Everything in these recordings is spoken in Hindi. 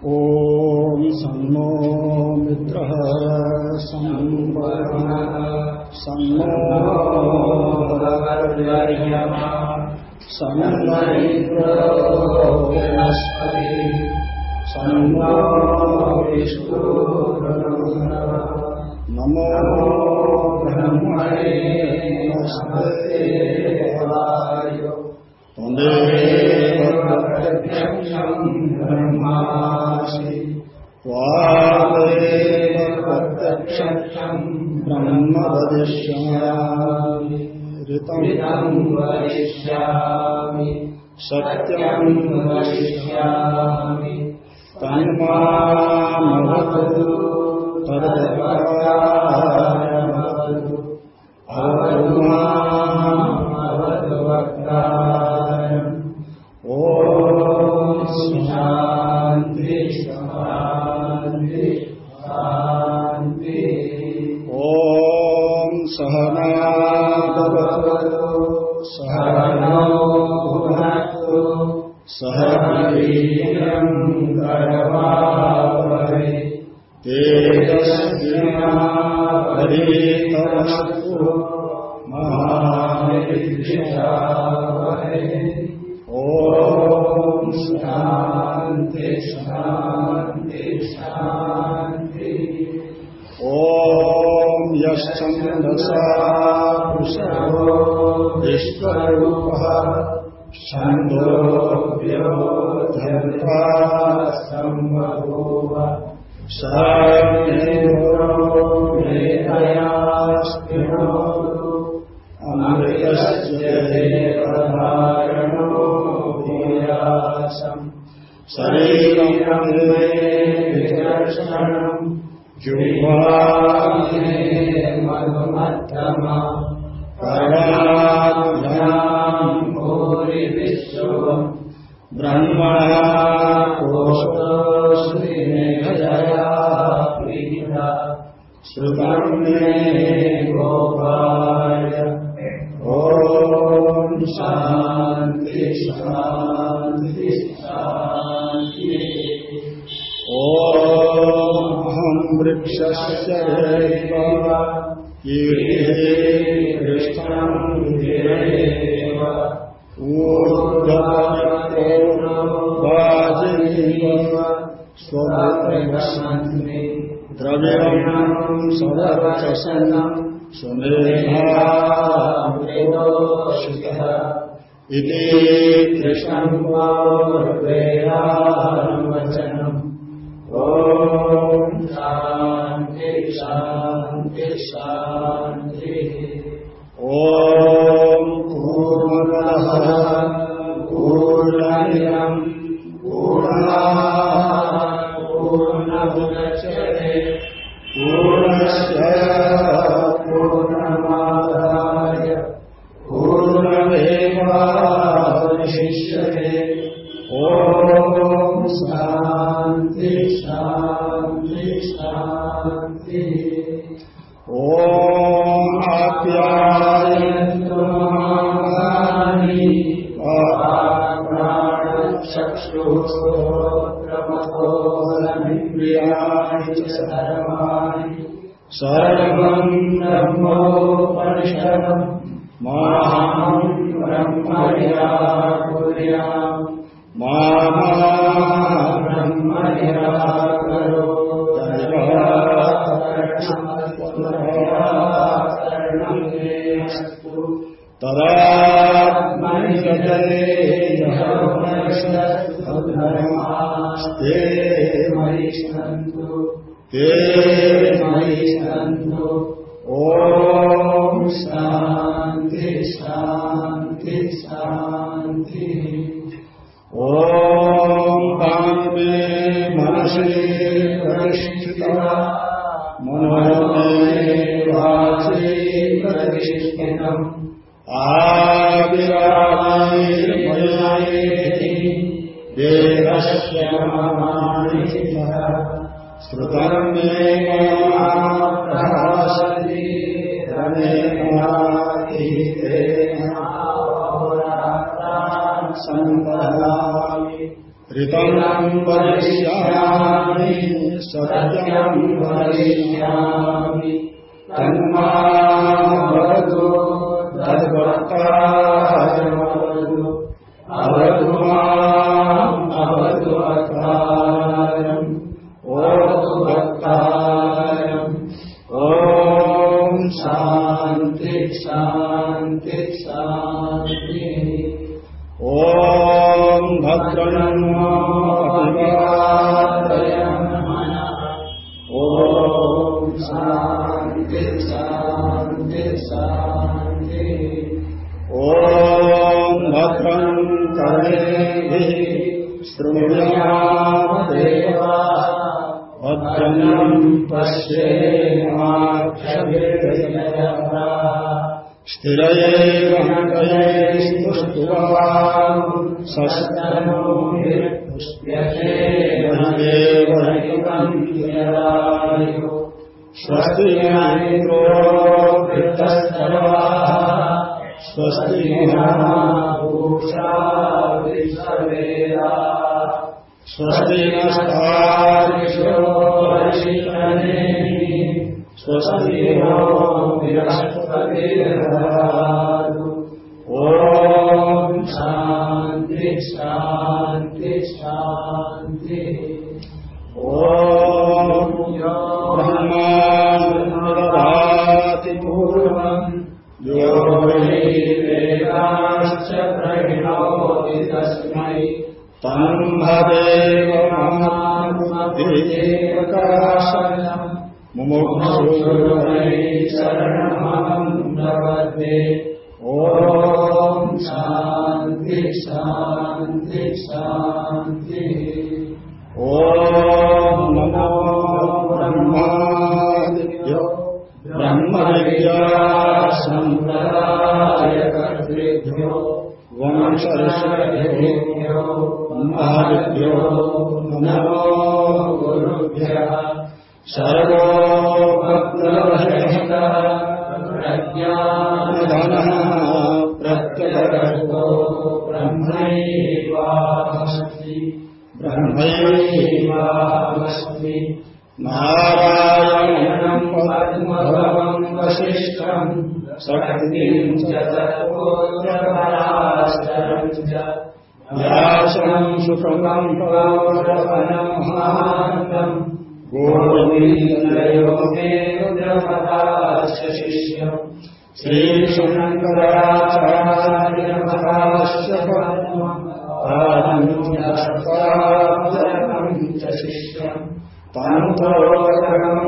ॐ सन्नो मित्रः सम्बरः सम्मोर्यमा समन्वयित्रस्पति सन्नो विष्णु। नमो ब्रह्मणे नमस्ते ेव वक्तक्षम् ब्रह्मासि वा पत्रक्षम् ब्रह्म वदिष्यामि सत्यं वदिष्यामि शत्रयम् तदवतु तन्मातु तदपराहमा विचक्षणम् जुह्वामि मधुमध्यमा विश्व ब्रह्मणा कोशोश्रीमेघया प्रीता गोपा स्वस्ति इन्द्रो वृत्तस्तर्वाः स्वस्ति भूषा विश्ववेदा स्वस्ति नस्तारिषो स्वस्ति नो ॐ भवेवकाशम् मुमुक्षुर्वै शरणमहम् शिष्यम् श्रीशङ्कराचार्यमहास्य पद्मम् च शिष्यम् तन्तोरकम्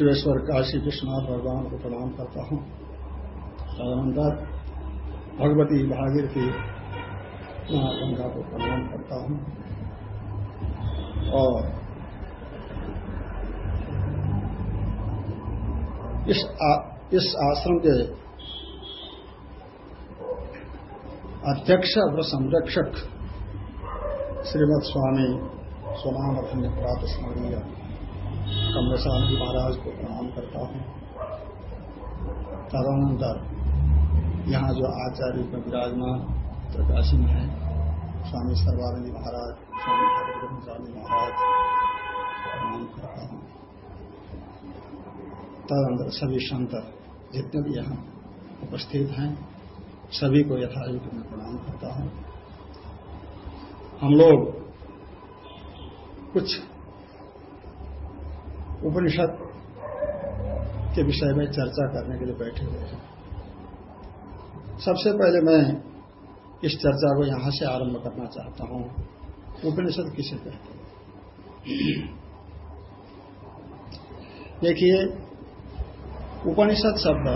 विश्वेश्वर काशी विश्वनाथ भगवान को प्रणाम करता हूँ। तदनंतर भगवती भागीरथी माँ गंगा को प्रणाम करता हूँ। और इस आ, इस आश्रम के अध्यक्ष और संरक्षक श्रीमद स्वामी स्वनाम अखंड प्रात स्मरणीय कमलसान जी महाराज को प्रणाम करता हूँ। तदनंतर यहाँ जो आचार्य में विराजमान प्रकाशी में है, स्वामी सर्वानंद महाराज, स्वामी स्वामी महाराज, प्रणाम करता हूँ। तदनंतर सभी संत जितने भी यहाँ उपस्थित हैं, सभी को यथायुक्त में प्रणाम करता हूँ। हम लोग कुछ उपनिषद के विषय में चर्चा करने के लिए बैठे हुए हैं। सबसे पहले मैं इस चर्चा को यहाँ से आरंभ करना चाहता हूँ। उपनिषद किसे कहते हैं? देखिए, उपनिषद शब्द,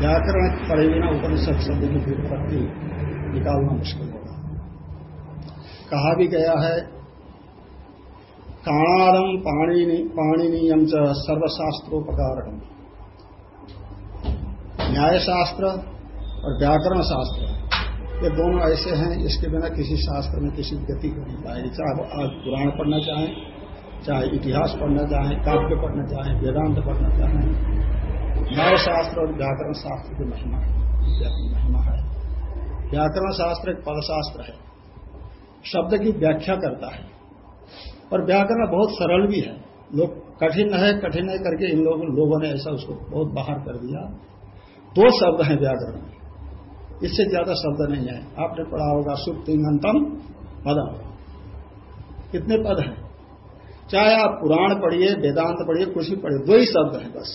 व्याकरण पढ़े बिना उपनिषद शब्द की व्युत्पत्ति निकालना मुश्किल होगा। कहा भी गया है काणादम पाणिनीयम च सर्वशास्त्रोपकारकम न्याय शास्त्र और व्याकरण शास्त्र ये दोनों ऐसे हैं इसके बिना किसी शास्त्र में किसी गति को नहीं पाएगी। चाहे आज पुराण पढ़ना चाहें, चाहे इतिहास पढ़ना चाहें, काव्य पढ़ना चाहें, वेदांत पढ़ना चाहें न्याय शास्त्र और व्याकरण शास्त्र की महिमा है। महिमा है। व्याकरण शास्त्र एक पदशास्त्र है। शब्द की व्याख्या करता है। और व्याकरण बहुत सरल भी है। लोग कठिन है कठिन है करके इन लोगों लोगों ने ऐसा उसको बहुत बाहर कर दिया। दो शब्द हैं व्याकरण इससे ज़्यादा शब्द नहीं है। आपने पढ़ा होगा, सुख तिंगंतम पदम। कितने पद हैं? चाहे आप पुराण पढ़िए, वेदांत पढ़िए, कुछ भी पढ़िए, दो ही शब्द हैं बस।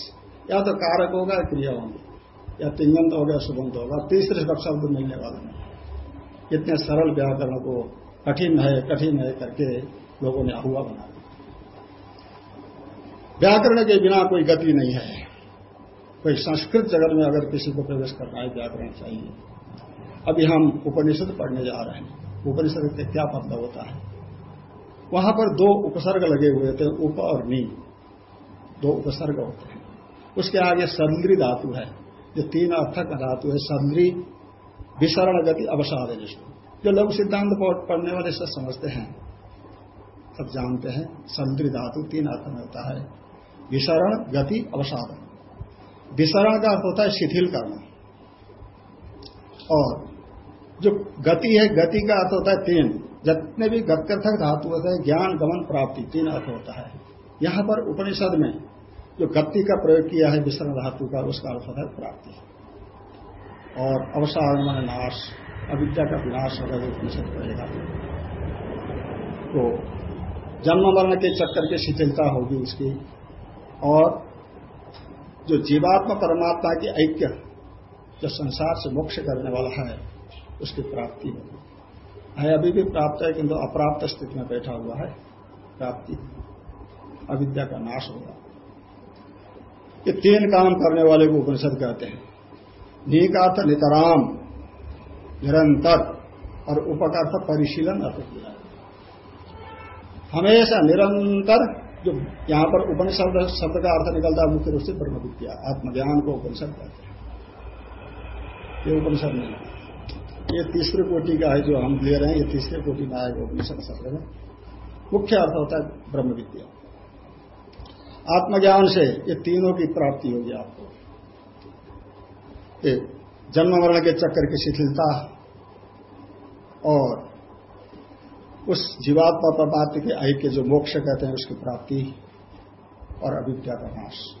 या तो कारक होगा या क्रिया होंगे। या तिंगंत होगा सुगंत होगा। तीसरे सब शब्द मिलने वाला नहीं इतने सरल व्याकरण को कठिन है कठिन है करके लोगों ने अहुआ बना दिया। व्याकरण के बिना कोई गति नहीं है। कोई संस्कृत जगत में अगर किसी को प्रवेश करना है व्याकरण चाहिए। अभी हम उपनिषद पढ़ने जा रहे हैं। उपनिषद के क्या मतलब होता है? वहाँ पर दो उपसर्ग लगे हुए थे, उप और नी। दो उपसर्ग होते हैं। उसके आगे संद्री धातु है। जो तीन अर्थक धातु है। संद्री विसरण गति, अवसाद जिसको। जो लघु सिद्धांत पढ़ने वाले सब समझते हैं। सब जानते हैं, संद्री धातु तीन अर्थ में होता है। विसरण, गति, अवसाद। विसरण का अर्थ होता है शिथिल करना। और जो गति है, गति का अर्थ होता है तीन। जितने भी गत्यर्थक धातु होते हैं, ज्ञान, गमन, प्राप्ति, तीन अर्थ होता है। यहाँ पर उपनिषद में जो गति का प्रयोग किया है विसरण धातु का, उसका अर्थ होता है प्राप्ति। और अवसारण मन नाश, अविद्या का विनाश होगा जो उपनिषद करेगा तो जन्म मरण के चक्कर की शिथिलता होगी उसकी। और जो जीवात्मा परमात्मा की ऐक्य, जो संसार से मोक्ष करने वाला है, उसकी प्राप्ति होगी। है, अभी भी प्राप्त है किंतु अप्राप्त स्थिति में बैठा हुआ है। प्राप्ति, अविद्या का नाश होगा ये तीन काम करने वाले को उपनिषद कहते हैं। नी का अर्थ नितराम, निरंतर और उपकार परिशीलन अर्थ किया हमेशा निरंतर जो यहाँ पर उपनिषद शब्द का अर्थ निकलता है, मुख्य रूप से ब्रह्म विद्या आत्मज्ञान को उपनिषद कहते हैं। ये उपनिषद नहीं ये तीसरे कोटि का है जो हम ले रहे हैं, ये तीसरे कोटि में आएगा उपनिषद शब्द में मुख्य अर्थ होता है ब्रह्म विद्या आत्मज्ञान से ये तीनों की प्राप्ति होगी आपको। जन्म मरण के चक्कर की शिथिलता और उस जीवात्मा परमात्मा के ऐक्य जो मोक्ष कहते हैं, उसकी प्राप्ति और अविद्या का नाश।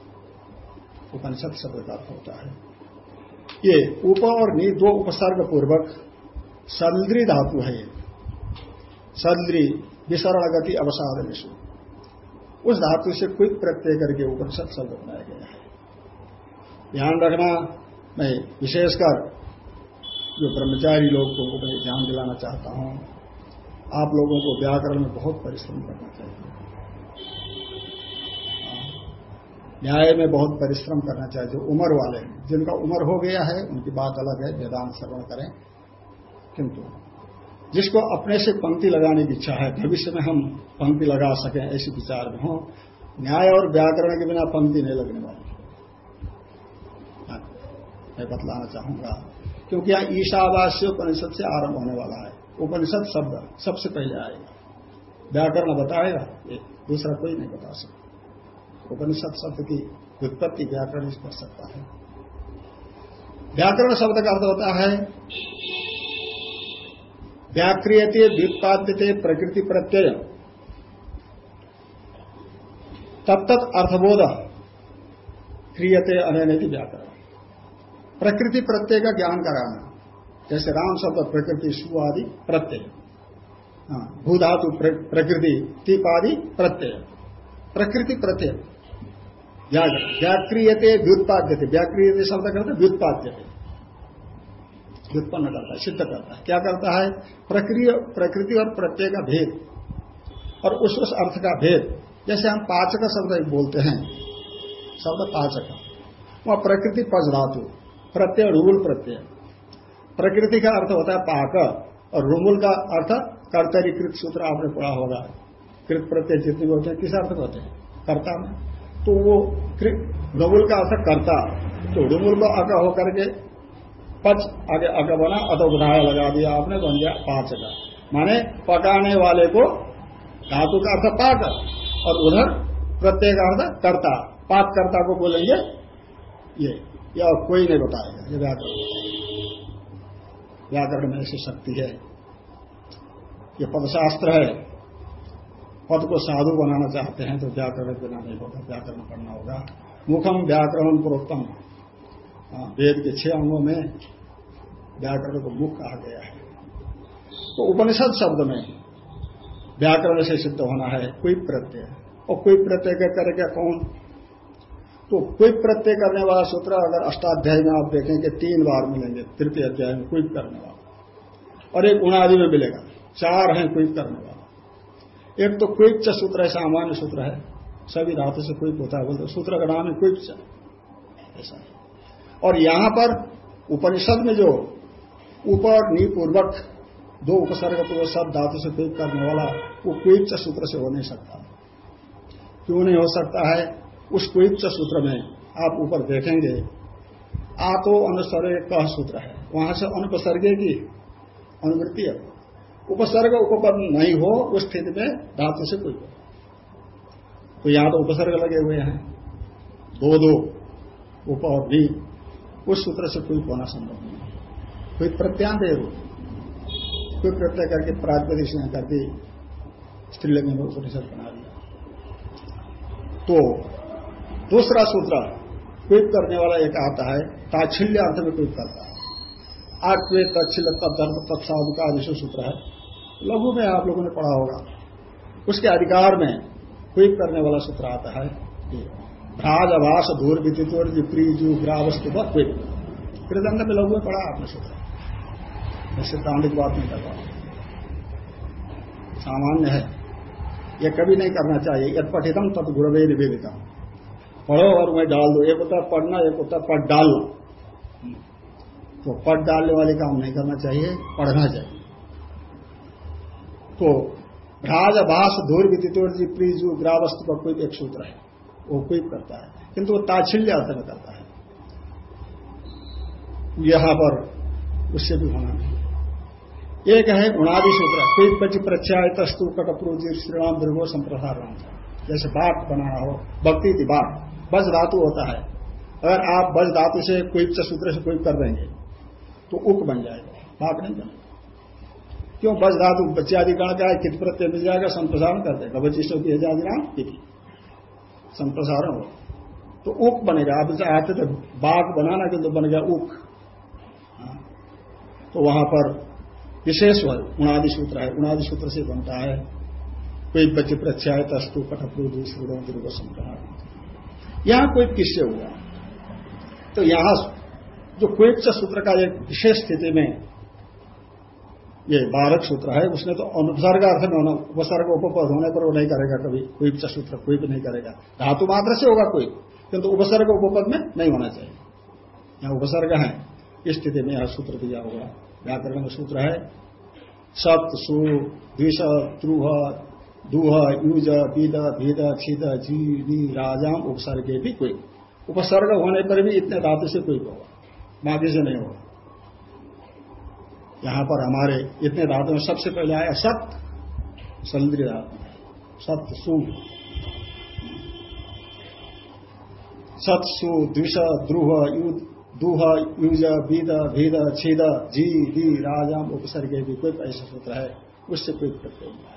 उपनिषद शब्द का होता है। ये उप और नी दो उपसर्ग पूर्वक संद्री धातु है संद्री विसरण गति अवसाद विश्व उस धातु से क्विक प्रत्यय करके उपनिषद शब्द बनाया गया है। ध्यान रखना, मैं विशेषकर जो ब्रह्मचारी लोग को मैं ध्यान दिलाना चाहता हूँ आप लोगों को व्याकरण में बहुत परिश्रम करना चाहिए। न्याय में बहुत परिश्रम करना चाहिए, जो उम्र वाले हैं। जिनका उम्र हो गया है, उनकी बात अलग है, वेदांत श्रवण करें। किंतु जिसको अपने से पंक्ति लगाने की इच्छा है, भविष्य में हम पंक्ति लगा सकें, ऐसे विचार में हो, न्याय और व्याकरण के बिना पंक्ति नहीं लगने वाली। मैं बतलाना चाहूँगा, क्योंकि यहाँ ईशावास्य परिषद से आरंभ होने वाला है। उपनिषद शब्द सबसे पहले आएगा। व्याकरण बताएगा दूसरा कोई नहीं बता सकता। उपनिषद शब्द की व्युत्पत्ति व्याकरण ही कर सकता है। व्याकरण शब्द का अर्थ होता है, व्याक्रियते व्युत्पाद्यते प्रकृति प्रत्यय। तब तक अर्थबोध क्रियते अनैन व्याकरण। प्रकृति प्रत्यय का ज्ञान कराना। जैसे राम शब्द प्रकृति सु आदि प्रत्यय। हाँ, भूधातु प्रकृति टीप आदि प्रत्यय। प्रकृति प्रत्यय। व्याक्रियते व्युत्पाद्यते। व्याक्रियते शब्द करते व्युत्पाद्यते। व्युत्पन्न करता है सिद्ध करता है। क्या करता है? प्रक्रिया प्रकृति और प्रत्यय का भेद। और उस उस अर्थ का भेद। जैसे हम पाचक शब्द बोलते हैं शब्द पाचक। वह प्रकृति पज धातु प्रत्यय रुमुल प्रत्यय। प्रकृति का अर्थ होता है पाक, और रुमुल का अर्थ कर्तरी कृत सूत्र आपने पढ़ा होगा। कृत प्रत्यय जितने भी होते हैं, किस अर्थ होते हैं? कर्ता में। तो वो रुमुल का अर्थ कर्ता। तो रुमुल को अग होकर के पच आगे अग बना, अत उदाहरण लगा दिया आपने बन गया पाँच का। माने पकाने वाले को धातु का अर्थ पाक, और उधर प्रत्येक अर्थ कर्ता। पाक कर्ता को बोलेंगे ये। या कोई नहीं बताएगा, ये व्याकरण व्याकरण में ऐसी शक्ति है। ये पदशास्त्र है। पद को साधु बनाना चाहते हैं तो व्याकरण बिना नहीं होगा व्याकरण पढ़ना होगा। मुखम व्याकरण प्रोत्तम हाँ, वेद के छह अंगों में व्याकरण को मुख कहा गया है। तो उपनिषद शब्द में व्याकरण से सिद्ध होना है कोई प्रत्यय। और कोई प्रत्यय करेगा कौन? तो कोई प्रत्यय करने वाला सूत्र अगर अष्टाध्याय में आप देखेंगे तीन बार मिलेंगे तृतीय अध्याय में कोई करने वाला और एक उणादि में मिलेगा, चार हैं कोई करने वाला एक तो क्विप सूत्र है, सामान्य सूत्र है। सभी धातु से कोई होता है बोलते, सूत्र का नाम है क्विप ऐसा और यहाँ पर उपनिषद में जो ऊपर नी पूर्वक दो उपसर्ग पूर्व सब धातु से क्विक करने वाला वो क्विप सूत्र से हो नहीं सकता। क्यों नहीं हो सकता है? उस क्विप सूत्र में आप ऊपर देखेंगे आ तो अनुसर्ग कह सूत्र है। वहाँ से अनुपसर्ग की अनुवृत्ति है। उपसर्ग उपपद नहीं हो, उस स्थिति में धातु से कोई तो यहाँ तो उपसर्ग लगे हुए हैं। दो दो, उप और भी। उस सूत्र से कोई होना संभव नहीं कोई प्रत्यांत रूप कोई प्रत्यय करके प्रातिपदिश ने करके स्त्रीलिंग में उपनिषद बना दिया। तो दूसरा सूत्र कोई करने वाला एक आता है, ताछिल्य अर्थ में कोई करता है। आत्वे तत्शिल्य तत्धर्म तत्साधुका विश्व सूत्र है। लघु में आप लोगों ने पढ़ा होगा। उसके अधिकार में कोई करने वाला सूत्र आता है भ्राज आवास धूर विद्युत विप्रीजु ग्रावस्तु कृदंड में लघु में पढ़ा आपने सोचा सिद्धांतिक बात नहीं कर सामान्य है। यह कभी नहीं करना चाहिए। यद पठितम तत् गुणवे निवेदितम। पढ़ो और मैं डाल दो। एक होता पढ़ना, एक होता पढ़ डालना। तो पढ़ डालने वाले काम नहीं करना चाहिए, पढ़ना चाहिए। तो भ्राज भाष धूर विद्युत प्रीजु ग्रावस्तु का कोई एक सूत्र है, वो कोई करता है। किंतु वो ताछिल्य अर्थ में करता है। यहाँ पर उससे भी होना नहीं। एक है गुणादि सूत्र कोई पच प्रत्याय तस्तु कटप्रोजी श्रीराम दुर्गो संप्रसारण। जैसे बात बनाना हो, भक्ति की बात। बज धातु होता है। अगर आप बज धातु से कोई सूत्र से कोई कर देंगे तो उक बन जाएगा। बात नहीं बनेगा क्यों? बज धातु बच्चे आदि गण का कित प्रत्यय मिल जाएगा, संप्रसारण कर देगा। बच्ची की आदि नाम संप्रसारण हो तो उक बनेगा। आप आते थे, बाघ बनाना किंतु बन गया ऊक हाँ। तो वहाँ पर विशेष उणादि सूत्र है। उणादि सूत्र से बनता है। कोई बच्चे प्रत्याय, तस्तु कठप्रूदु सूर्य दुर्ग संप्रसारण यहाँ कोई किससे हुआ? तो यहाँ जो कोई सूत्र का एक विशेष स्थिति में ये बारक सूत्र है, उसने तो अनुपसर्ग अर्थ में होना, उपसर्ग उपपद होने पर वो नहीं करेगा कभी कोई सूत्र कोई भी नहीं करेगा। धातु मात्र से होगा कोई, किंतु तो उपसर्ग उपपद में नहीं होना चाहिए। यहाँ उपसर्ग है, इस स्थिति में यह सूत्र दिया होगा व्याकरण सूत्र है सत सु, द्विष त्रुह दुह, युज बीद भीद, छिद जी दी राजाम, उपसर्ग भी कोई। उपसर्ग होने पर भी इतने धातु से कोई होगा। बाकी से नहीं होगा। यहाँ पर हमारे इतने धातु में सबसे पहले आया सत समुद्री धातु सत सु सत सु द्विष, द्रुह दुह, युज बीद भीद, छीद जी दी राजम, उपसर्गे भी कोई ऐसा सूत्र है। उससे कोई प्रत्यय नहीं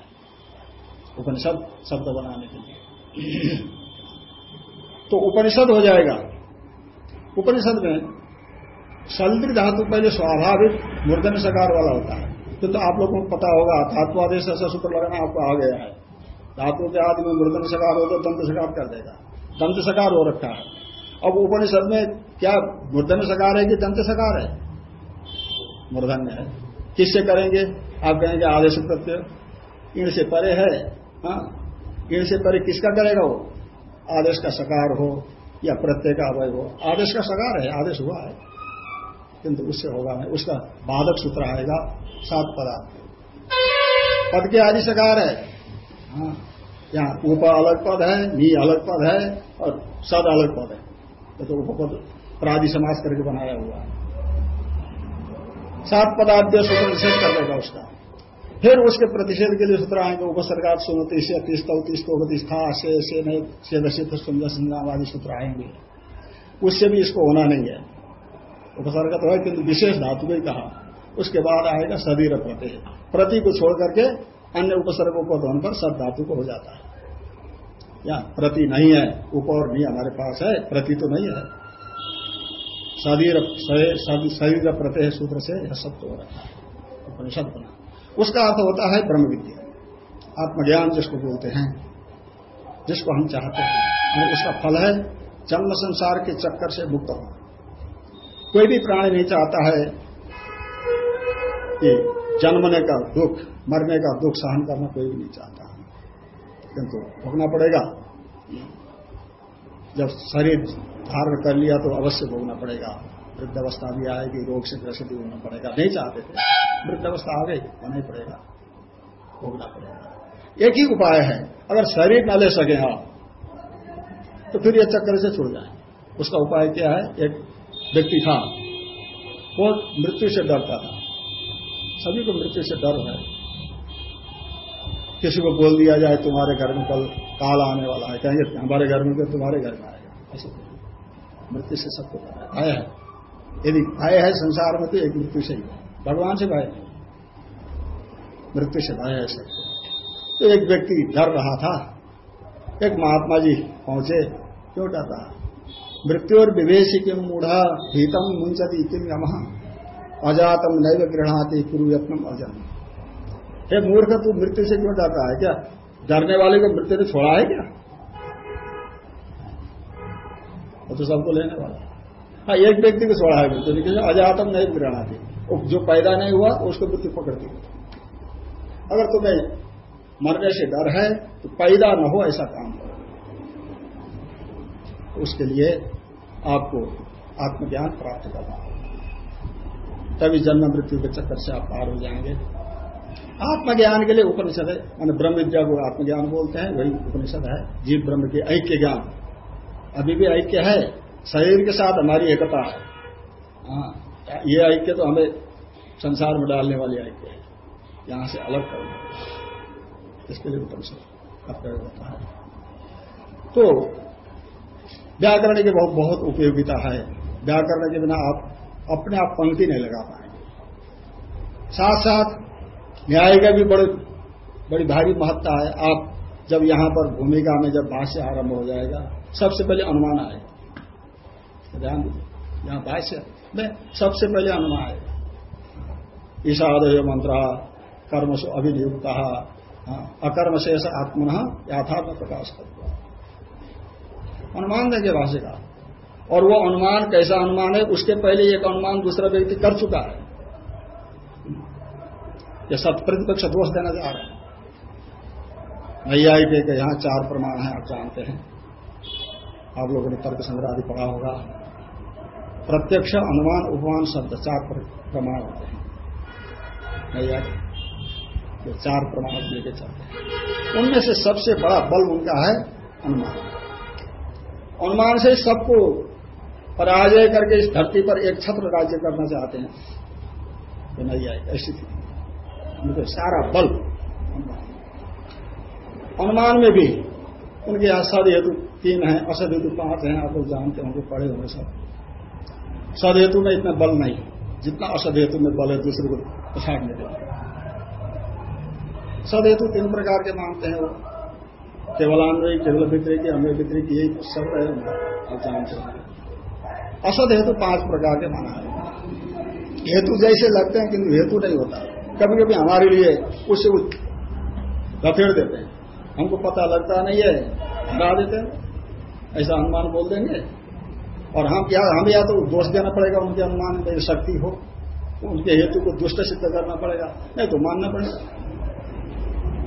उपनिषद शब्द बनाने के लिए। तो उपनिषद हो जाएगा। उपनिषद में सल्द्री धातु पहले स्वाभाविक मूर्धन सकार वाला होता है तो, तो आप लोगों को पता होगा धातुआदेश ऐसा सूत्र लगाना आपको आ गया है। धातु के आदि में मृदन सकार हो तो दंत सकार कर देगा। दंत सकार हो रखा है। अब उपनिषद में क्या मूर्धन सकार है कि दंत सकार है? मूर्धन्य है। किससे करेंगे? आप कहेंगे आदेश प्रत्यय। इन से परे है। हाँ? इन से परे किसका करेगा वो? आदेश का सकार हो या प्रत्यय का अवय हो? आदेश का सकार है, आदेश हुआ है। किंतु उससे होगा नहीं। उसका बाधक सूत्र आएगा, सात पदार्थ। पद के आदि सकार है। हाँ? यहाँ उप अलग पद है, नी अलग पद है और सद अलग पद है। तो उपपद प्रादि समाज करके बनाया हुआ है। सात पदार्थ सूत्र निषेध कर देगा उसका। फिर उसके प्रतिषेध के लिए सूत्र आएँगे उपसर्गात सुनते से तीस तौतीस तोगतीस था से से नहीं से सुंदर संग्राम आदि सूत्र आएँगे। उससे भी इसको होना नहीं है। उपसर्ग तो है, किंतु विशेष धातु ही कहा। उसके बाद आएगा शरीर प्रति प्रति को छोड़ करके अन्य उपसर्गों को धोन पर सब धातु को हो जाता है। या प्रति नहीं है उप और नहीं हमारे पास है, प्रति तो नहीं है। शरीर शरीर प्रत्यय सूत्र से यह सब तो हो रहा है। उपनिषद बना। उसका अर्थ होता है ब्रह्म विद्या आत्मज्ञान जिसको बोलते हैं, जिसको हम चाहते हैं, और उसका फल है जन्म संसार के चक्कर से मुक्त होना। कोई भी प्राणी नहीं चाहता है कि जन्मने का दुख, मरने का दुख सहन करना कोई भी नहीं चाहता। किंतु भोगना पड़ेगा। जब शरीर धारण कर लिया तो अवश्य भोगना पड़ेगा। वृद्ध अवस्था भी आएगी रोग से ग्रसित होना पड़ेगा। नहीं चाहते थे। वृद्धावस्था आ गई होना ही पड़ेगा। भोगना पड़ेगा। एक ही उपाय है। अगर शरीर न ले सके आप तो फिर यह चक्कर से छुड़ जाए उसका उपाय क्या है? एक व्यक्ति था। वो मृत्यु से डरता था। सभी को मृत्यु से डर है। किसी को बोल दिया जाए, तुम्हारे घर में कल काल आने वाला है। कहेंगे, हमारे घर में तो तुम्हारे घर में आएगा। ऐसे मृत्यु से सबको आया है। यदि भय है संसार में तो एक मृत्यु से ही भगवान से भय मृत्यु से भय है सबको तो एक व्यक्ति डर रहा था। एक महात्मा जी पहुँचे, क्यों डर रहा? मृत्यु और विवेश किम मूढ़ा भीतम मुंचती किम यम अजातम नैव गृहणाती कुरु यत्नम अजन हे मूर्ख, तू मृत्यु से क्यों डरता है क्या? डरने वाले को मृत्यु ने छोड़ा है क्या? वो तो सबको लेने वाला हाँ। एक व्यक्ति को छोड़ा है मृत्यु लेकिन अजातम नहीं गृहणाती जो पैदा नहीं हुआ, उसको मृत्यु पकड़ती अगर तुम्हें मरने से डर है तो पैदा न हो, ऐसा काम करो। उसके लिए आपको आत्मज्ञान प्राप्त करना तभी जन्म मृत्यु के चक्कर से आप पार हो जाएँगे। आत्मज्ञान के लिए उपनिषद है। मैंने ब्रह्म विद्या को आत्मज्ञान बोलते हैं, वही उपनिषद है। जीव ब्रह्म के ऐक्य ज्ञान। अभी भी ऐक्य है शरीर के साथ हमारी एकता है। हाँ। ये ऐक्य तो हमें संसार में डालने वाली ऐक्य है। यहाँ से अलग करना इसके लिए उपनिषद का प्रयोग होता है। तो व्याकरण की बहुत बहुत उपयोगिता है। व्याकरण के बिना आप अपने आप पंक्ति नहीं लगा पाएँगे। साथ साथ न्याय का भी बड़ी बड़ी भारी महत्ता है। आप जब यहाँ पर भूमिका में जब भाष्य आरंभ हो जाएगा सबसे पहले अनुमान आएगा। ध्यान यहाँ भाष्य में सबसे पहले अनुमान आएगा ईशादय मंत्र कर्म से अभिनियुक्त हाँ, अकर्म शेष आत्मन यथार्थ प्रकाश करता अनुमान देंगे भाष्य का। और वो अनुमान कैसा अनुमान है उसके पहले एक अनुमान दूसरा व्यक्ति कर चुका है। यह सब प्रतिपक्ष दोष देना चाह रहे हैं। नैयायिक के यहाँ चार प्रमाण है आप जानते हैं। आप लोगों ने तर्क संग्रह आदि पढ़ा होगा। प्रत्यक्ष अनुमान उपमान शब्द चार प्रमाण होते हैं। नैयायिक चार प्रमाण लेके चलते हैं। उनमें से सबसे बड़ा बल उनका है अनुमान। अनुमान से सबको पराजय करके इस धरती पर एक छत्र राज्य करना चाहते हैं। तो नहीं ऐसी उनके सारा बल अनुमान में भी उनके यहाँ सद हेतु तीन है असद हेतु पाँच हैं, आप लोग जानते होंगे, पढ़े होंगे सब। सद हेतु में इतना बल नहीं, जितना असद हेतु में बल है, दूसरे को पछाड़ने के सद हेतु तीन प्रकार के मानते हैं वो। केवल केवलान्वयी केवल वितरी की, अन्य वितरी की, यही सब है असद हेतु पाँच प्रकार के माना है। हेतु जैसे लगते हैं, किंतु हेतु नहीं होता। कभी कभी हमारे लिए उससे गफेड़ देते हैं। हमको पता लगता नहीं है हटा देते हैं। ऐसा अनुमान बोल देंगे और हम क्या हम या तो दोष देना पड़ेगा, उनके अनुमान में शक्ति हो उनके हेतु को दुष्ट सिद्ध करना पड़ेगा, नहीं तो मानना पड़ेगा।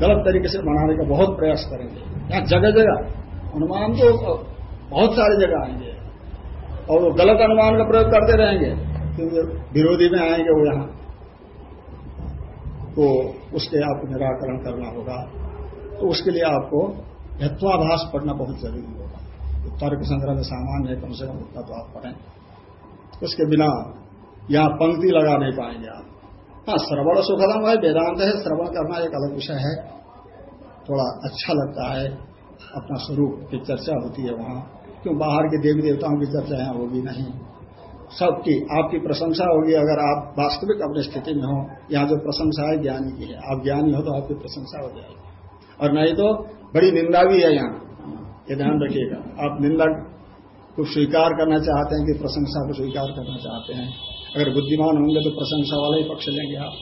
गलत तरीके से मनाने का बहुत प्रयास करेंगे। यहाँ जगह जगह, अनुमान तो बहुत सारी जगह आएँगे। और वो गलत अनुमान का प्रयोग करते रहेंगे क्योंकि विरोधी में आएँगे वो यहाँ। तो उसके आपको निराकरण करना होगा। तो उसके लिए आपको यत्वाभास पढ़ना बहुत ज़रूरी तो तर्क संग्रह में सामान्य है, कम से कम उतना तो आप पढ़ें। उसके बिना यहाँ पंक्ति लगा नहीं पाएँगे आप। हाँ श्रवण सुखदम है, वेदांत है, श्रवण करना एक अलग विषय है। थोड़ा अच्छा लगता है अपना स्वरूप की चर्चा होती है वहाँ। क्यों? बाहर के देवी देवताओं की चर्चा यहाँ होगी नहीं। सबकी, आपकी प्रशंसा होगी अगर आप वास्तविक अपनी स्थिति में हो। यहाँ जो प्रशंसा है, ज्ञानी की है। आप ज्ञानी हो तो आपकी प्रशंसा हो जाएगी। और नहीं तो बड़ी निंदा भी है यहाँ। ये ध्यान रखिएगा। आप निंदा को स्वीकार करना चाहते हैं कि प्रशंसा को स्वीकार करना चाहते हैं। अगर बुद्धिमान होंगे तो प्रशंसा वाला ही पक्ष लेंगे आप।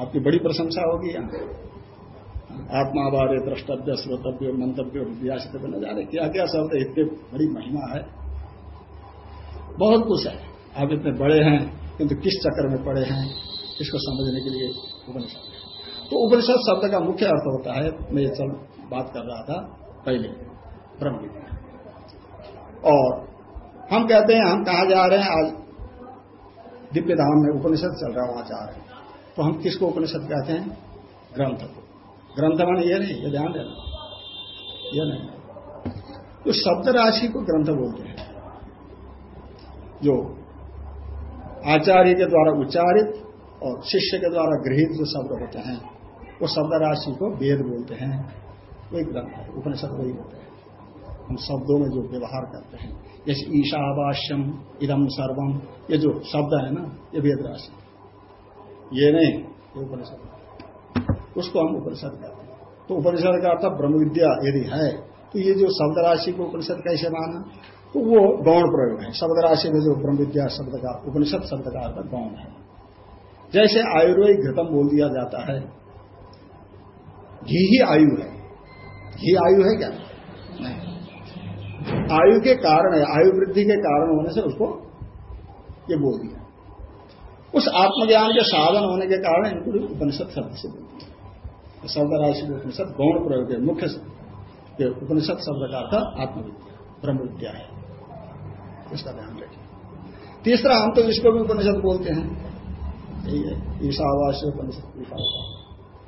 आपकी बड़ी प्रशंसा होगी यहाँ। आत्मा बारे द्रष्टव्य, श्रोतव्य, मंतव्य, विद्यासित न क्या क्या शब्द इतने बड़ी महिमा है। बहुत कुछ है। आप इतने बड़े हैं, किंतु किस चक्कर में पड़े हैं, इसको समझने के लिए उपनिषद। तो उपनिषद शब्द का मुख्य अर्थ होता है, मैं ये चल बात कर रहा था पहले। ब्रह्म विद्या। और हम कहते हैं, हम कहा जा रहे हैं, आज दिव्य धाम में उपनिषद चल रहा वहाँ जा रहे हैं। तो हम किसको उपनिषद कहते हैं? ग्रंथ को। ग्रंथ मान ये नहीं, ये ध्यान देना। ये नहीं। तो शब्द राशि को ग्रंथ बोलते हैं। जो आचार्य के द्वारा उच्चारित और शिष्य के द्वारा गृहित जो शब्द होते हैं, वो शब्द राशि को वेद बोलते हैं। वही ग्रंथ है, उपनिषद वही होते हैं। हम शब्दों में जो व्यवहार करते हैं। जैसे ईशावास्यम इदम सर्वम ये जो शब्द है ना, ये वेद राशि ये नहीं, ये उपनिषद। उसको हम उपनिषद कहते हैं। तो उपनिषद का अर्थ ब्रह्म विद्या यदि है तो ये जो शब्द राशि को उपनिषद कैसे माना? तो वो गौण प्रयोग है। शब्द राशि में जो ब्रह्म विद्या शब्द का, उपनिषद शब्द का अर्थ गौण है। जैसे आयुर्वेद घृतम बोल दिया जाता है, घी ही आयु है। घी आयु है क्या? नहीं। आयु के कारण है आयु वृद्धि के कारण होने से उसको ये बोल दिया। उस आत्मज्ञान के साधन होने के कारण इनको उपनिषद शब्द से बोल दिया। शब्द राशि उपनिषद गौण प्रयोग है मुख्य उपनिषद शब्द का अर्थ आत्मविद्या ब्रह्म विद्या है। इसका ध्यान रखें तीसरा, हम तो इसको भी उपनिषद बोलते हैं। ईशावास उपनिषद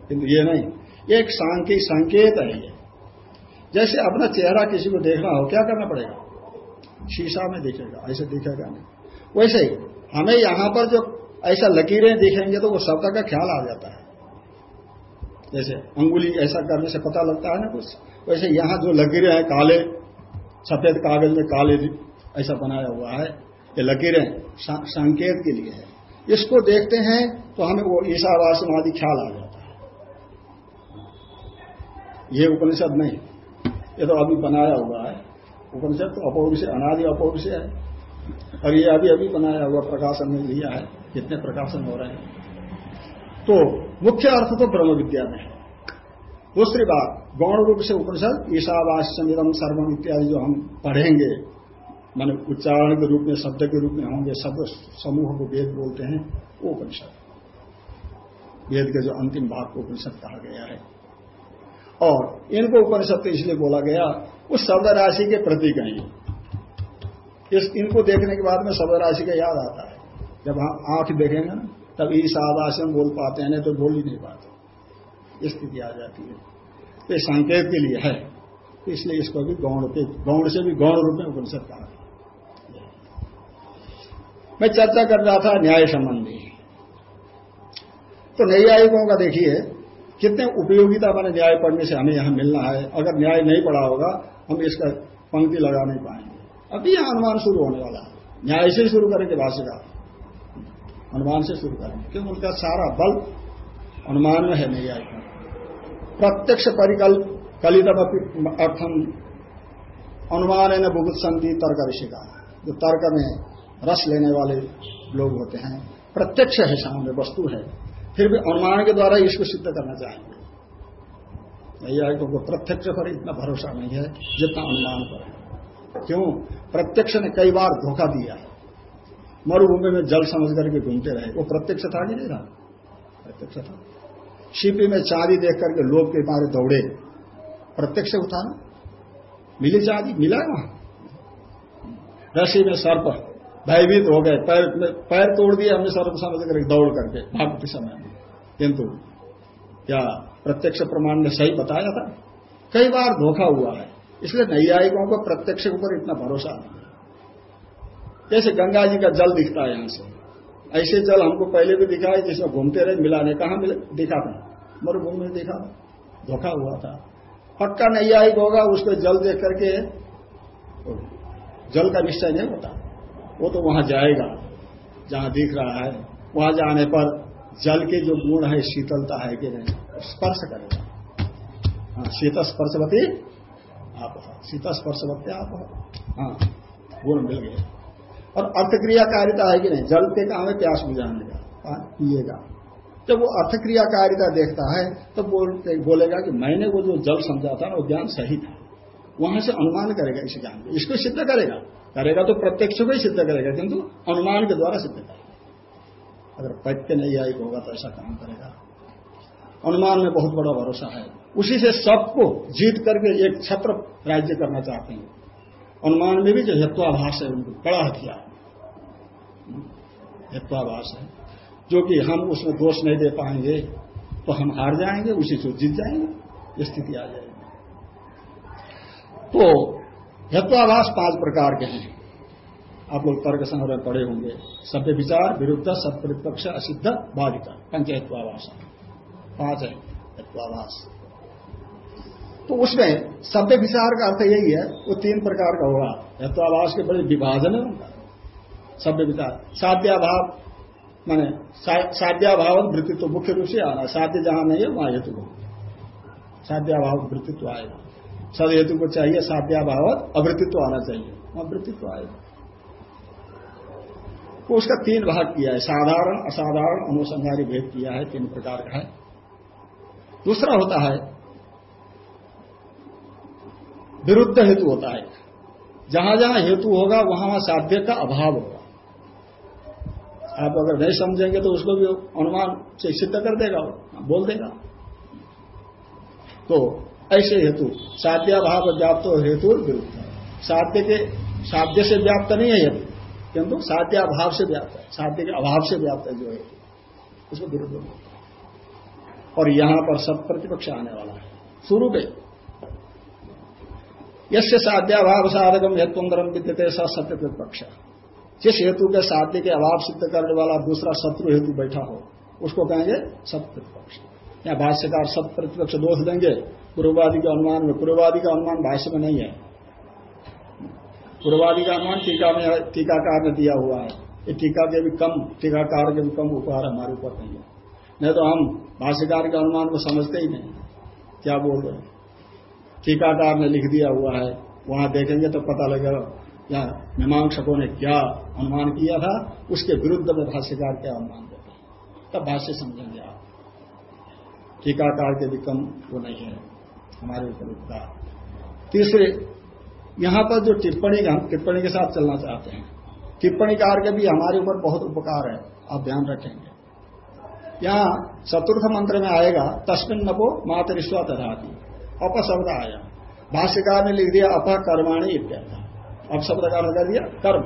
किंतु ये नहीं एक सांख्य संकेत है जैसे अपना चेहरा किसी को देखना हो, क्या करना पड़ेगा? शीशा में दिखेगा, ऐसे दिखेगा नहीं। वैसे ही, हमें यहाँ पर जो ऐसा लकीरें दिखेंगे तो वो शब्द का ख्याल आ जाता है? जैसे अंगुली ऐसा करने से पता लगता है ना कुछ? वैसे यहाँ जो लकीरें हैं, काले, सफ़ेद कागज़ में काले ऐसा बनाया हुआ है। ये लकीरें संकेत के लिए है। इसको देखते हैं तो हमें वो ईशावास आदि ख्याल आ जाता है। ये उपनिषद नहीं। ये तो अभी बनाया हुआ है। उपनिषद तो अपौर से अनादि अपौर से है। और ये अभी अभी बनाया हुआ प्रकाशन में लिया है कितने प्रकाशन हो रहे हैं। तो मुख्य अर्थ तो ब्रह्म विद्या में है। दूसरी बात, गौण रूप से उपनिषद ईशावास्यमिदम सर्वम इत्यादि जो हम पढ़ेंगे, मान उच्चारण के रूप में, शब्द के रूप में होंगे शब्द समूह को वेद बोलते हैं, वो उपनिषद। वेद के जो अंतिम भाग को उपनिषद कहा गया है। और इनको उपनिषद इसलिए बोला गया, उस शब्द राशि के प्रतीक हैं इस इनको देखने के बाद में शब्द राशि का याद आता है। जब हम आँख देखेंगे ना, तब ईशावास में बोल पाते हैं, नहीं तो बोल ही नहीं पाते। स्थिति आ जाती है। तो संकेत के लिए है। तो इसलिए इसको भी गौण के, गौण से भी गौण रूप में उपनिषद कहा मैं चर्चा कर रहा था न्याय संबंधी। तो न्यायिकों का देखिए कितने उपयोगिता मैंने न्याय पढ़ने से हमें यहाँ मिलना है। अगर न्याय नहीं पढ़ा होगा, हम इसका पंक्ति लगा नहीं पाएँगे। अभी यहाँ अनुमान शुरू होने वाला है। न्याय से शुरू करेंगे भाष्य का अनुमान से शुरू करेंगे क्योंकि उनका सारा बल अनुमान में है न्याय का। प्रत्यक्ष परिकल्प कलितम अर्थम, अनुमान है न बुभुत संधि तर्क ऋषि का जो तर्क में रस लेने वाले लोग होते हैं। प्रत्यक्ष है, सामने वस्तु है। फिर भी अनुमान के द्वारा इसको सिद्ध करना चाहेंगे। नैयायिकों को प्रत्यक्ष पर इतना भरोसा नहीं है जितना अनुमान पर है। क्यों? प्रत्यक्ष ने कई बार धोखा दिया। है मरुभूमि में जल समझ करके घूमते रहे। वो प्रत्यक्ष था कि नहीं था? प्रत्यक्ष था। शिपी में चांदी देख करके लोग के मारे दौड़े। प्रत्यक्ष था ना मिली चांदी मिला वहाँ? रसी में सर्प भयभीत हो गए, पैर पैर तोड़ दिए, हमने सर्प समझ कर दौड़ करके भागते समय किंतु, क्या प्रत्यक्ष प्रमाण ने सही बताया था? कई बार धोखा हुआ है, इसलिए नैयायिकों को प्रत्यक्ष के ऊपर इतना भरोसा नहीं जैसे गंगा जी का जल दिखता है यहाँ से, ऐसे जल हमको पहले भी दिखा है, जिसमें घूमते रहे, मिलाने, कहा मिले? दिखा था। मरुभूमि में देखा, धोखा हुआ था। पक्का नैयायिक होगा, उसको जल देख करके, जल का निश्चय नहीं होता। वो तो वहाँ जाएगा जहाँ दिख रहा है। वहाँ जाने पर जल के जो गुण है शीतलता है कि नहीं स्पर्श करेगा। हाँ शीत स्पर्शवती आप शीत स्पर्शवती आप हाँ। गुण मिल गए और अर्थक्रियाकारिता है कि नहीं? जल के काम है प्यास बुझाने का पिएगा। जब वो अर्थक्रियाकारिता देखता है तो बोल, बोलेगा कि मैंने वो जो जल समझा था वो ज्ञान सही था। वहाँ से अनुमान करेगा इस ज्ञान को। इसको सिद्ध करेगा। करेगा तो प्रत्यक्ष को ही सिद्ध करेगा, किंतु अनुमान के द्वारा सिद्ध करेगा। अगर पत्य नहीं आई होगा तो ऐसा काम करेगा। अनुमान में बहुत बड़ा भरोसा है। उसी से सबको जीत करके एक छत्र राज्य करना चाहते हैं। अनुमान में भी जो हेत्वाभाष है, उनको बड़ा हथियार हेत्वाभाष है। जो कि हम उसमें दोष नहीं दे पाएँगे तो हम हार जाएँगे, उसी से जीत जाएँगे स्थिति आ जाएगी। तो हेत्वाभाष पाँच प्रकार के हैं। आप लोग तर्क संग्रह पड़े होंगे। सभ्य विचार, विरुद्ध सत्प्रतिपक्ष असिद्ध बाधिका पंचहेत्वाभाष पाँच है हेत्वाभाष तो उसमें सभ्य विचार का अर्थ यही है, वो तीन प्रकार का होगा। यत्वाभाष के बड़े विभाजन है उनका। सभ्य विचार। साध्याभाव, माने साध्याभाव वृत्तित्व मुख्य रूप से आना। साध्य जहाँ नहीं है, वहाँ हेतु साध्याभाव वृत्तित्व आएगा। सद हेतु को चाहिए साध्याभाव अवृत्तित्व आना चाहिए। वहाँ आएगा तो उसका तीन भाग किया है। साधारण, असाधारण अनुसंधानी भेद किया है, तीन प्रकार का है। दूसरा होता है, विरुद्ध हेतु होता है। जहाँ जहाँ हेतु होगा, वहाँ वहाँ साध्य का अभाव होगा। आप अगर नहीं समझेंगे तो उसको भी अनुमान से सिद्ध कर देगा, बोल देगा। तो ऐसे हेतु। साध्याभाव व्याप्त हेतु विरुद्ध। साध्य के साध्य से व्याप्त नहीं है हेतु किंतु साध्याभाव से व्याप्त है। साध्य के अभाव से व्याप्त है जो हेतु उसको विरुद्ध और यहाँ पर सब प्रतिपक्ष आने वाला है। शुरू में। यसे साध्याभाव साधकम हेतुंदरम विद्यते सत्य प्रतिपक्ष। जिस हेतु के साध्य के अभाव सिद्ध करने वाला दूसरा शत्रु हेतु बैठा हो, उसको कहेंगे सत प्रतिपक्ष। या भाष्यकार सत प्रतिपक्ष दोष देंगे। पूर्ववादी के अनुमान में पूर्ववादी का अनुमान भाष्य में नहीं है। पूर्ववादी का अनुमान टीका में, टीकाकार ने दिया हुआ है। ये टीका के भी कम, टीकाकार के भी कम उपहार हमारे ऊपर नहीं है। नहीं तो हम भाष्यकार के अनुमान को समझते ही नहीं। क्या बोल रहे टीकाकार ने लिख दिया हुआ है, वहाँ देखेंगे तो पता लगेगा या मीमांसकों ने क्या अनुमान किया था, उसके विरुद्ध में भाष्यकार क्या अनुमान देते हैं। तब भाष्य समझेंगे आप। टीकाकार के भी कम वो नहीं है। हमारे ऊपर उपकार तीसरे यहाँ पर जो टिप्पणी हम टिप्पणी के साथ चलना चाहते हैं, टिप्पणीकार के भी हमारे ऊपर बहुत उपकार है, आप ध्यान रखेंगे। यहाँ चतुर्थ मंत्र में आएगा, तस्मिन नपो मातरिश्वा तथाती अपशब्द आया। भाष्यकार ने लिख दिया, अप कर्माणी इत्यादि अब शब्द का कर दिया कर्म।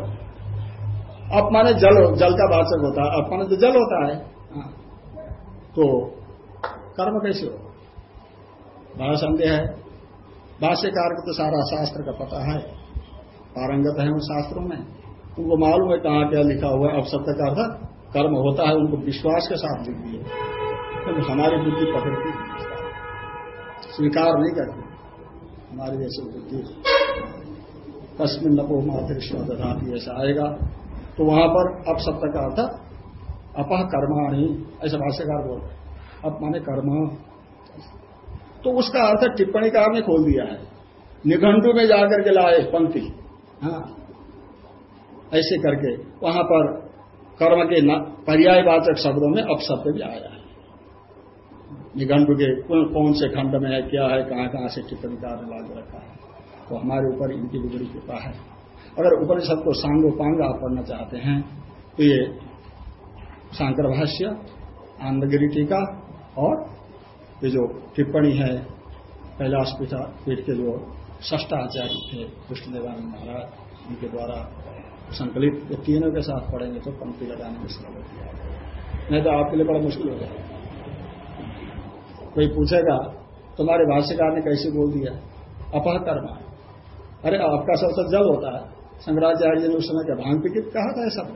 अप माने जल जल का वाचक होता है अप माने तो जल होता है। हाँ। तो कर्म कैसे हो? बड़ा संदेह है। भाष्यकार को तो सारा शास्त्र का पता है। पारंगत है उन शास्त्रों में। उनको मालूम है कहाँ क्या लिखा हुआ है। अब का अर्थ कर्म होता है। उनको विश्वास के साथ लिख दिए तो हमारी बुद्धि पकड़ती स्वीकार नहीं करती। हमारी जैसे बुद्धि कस्मिन नको मातृष्व दधाती, ऐसा आएगा। तो वहाँ पर अब सत्य का अर्थ अपह कर्माणी, ऐसा भाष्यकार बोल रहे अब माने कर्म तो उसका अर्थ टिप्पणीकार ने खोल दिया है। निघंटू में जाकर के लाए पंक्ति। हाँ। ऐसे करके वहाँ पर कर्म के पर्यायवाचक शब्दों में अपशब्द भी आया है। निगंध के कौन कौन से खंड में है क्या है कहाँ कहाँ से टिप्पणी कार्य लाग रखा है तो हमारे ऊपर इनकी भी बड़ी कृपा है। अगर उपनिषद को सांगोपांग आप पढ़ना चाहते हैं तो ये शांकर भाष्य आनंदगिरी टीका और ये जो टिप्पणी है, कैलाश पीठ के जो ष्टाचार्य थे कृष्णदेवानंद महाराज, उनके द्वारा संकलित, ये तीनों के साथ पढ़ेंगे तो पंक्ति लगाने में सरल हो। नहीं तो आपके लिए बड़ा मुश्किल हो जाएगा। कोई पूछेगा, तुम्हारे भाष्यकार ने कैसे बोल दिया? अपह कर्मा अरे, आपका सब जब होता है। शंकराचार्य ने उस समय का भाँग पिकित कहा था सब।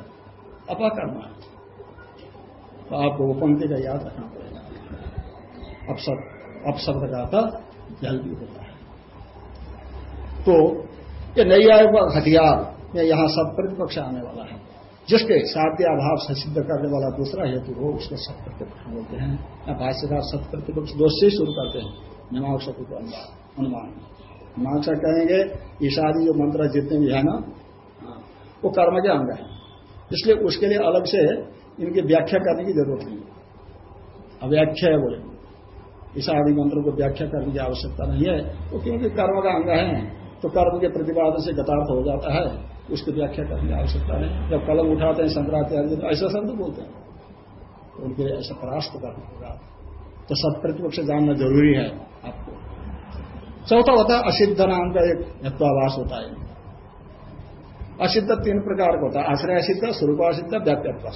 अपह कर्मा तो आपको वो पंक्ति का याद रखना पड़ेगा। अपशब्द का जल भी होता है। तो ये आय हथियार या यहाँ सब प्रतिपक्ष आने वाला है। जिसके साध्य अभाव से सिद्ध करने वाला दूसरा हेतु हो उसको सत प्रतिपक्ष बोलते हैं। या भाष्यकार सत प्रतिपक्ष दोष से शुरू करते हैं। मीमांसा को अनुमान मीमांसा कहेंगे ईशादी जो मंत्र जितने भी है ना हाँ, वो कर्म के अंग है। इसलिए उसके लिए अलग से इनकी व्याख्या करने की ज़रूरत नहीं। अव्याख्या है बोले ईशादी मंत्र को व्याख्या करने की आवश्यकता नहीं है। वो क्योंकि कर्म का अंग है तो कर्म के प्रतिपादन से गतार्थ हो जाता है। उसकी व्याख्या करने की आवश्यकता नहीं। जब कलम उठाते हैं शंकराचार्य तो ऐसा शब्द बोलते हैं। तो उनके लिए ऐसा परास्त करना होगा। तो सब प्रतिपक्ष जानना ज़रूरी है आपको। चौथा होता है असिद्ध नाम का एक यत्वाभास होता है। असिद्ध तीन प्रकार का होता है। आश्रय सिद्ध स्वरूपासिद्ध व्याप्यत्व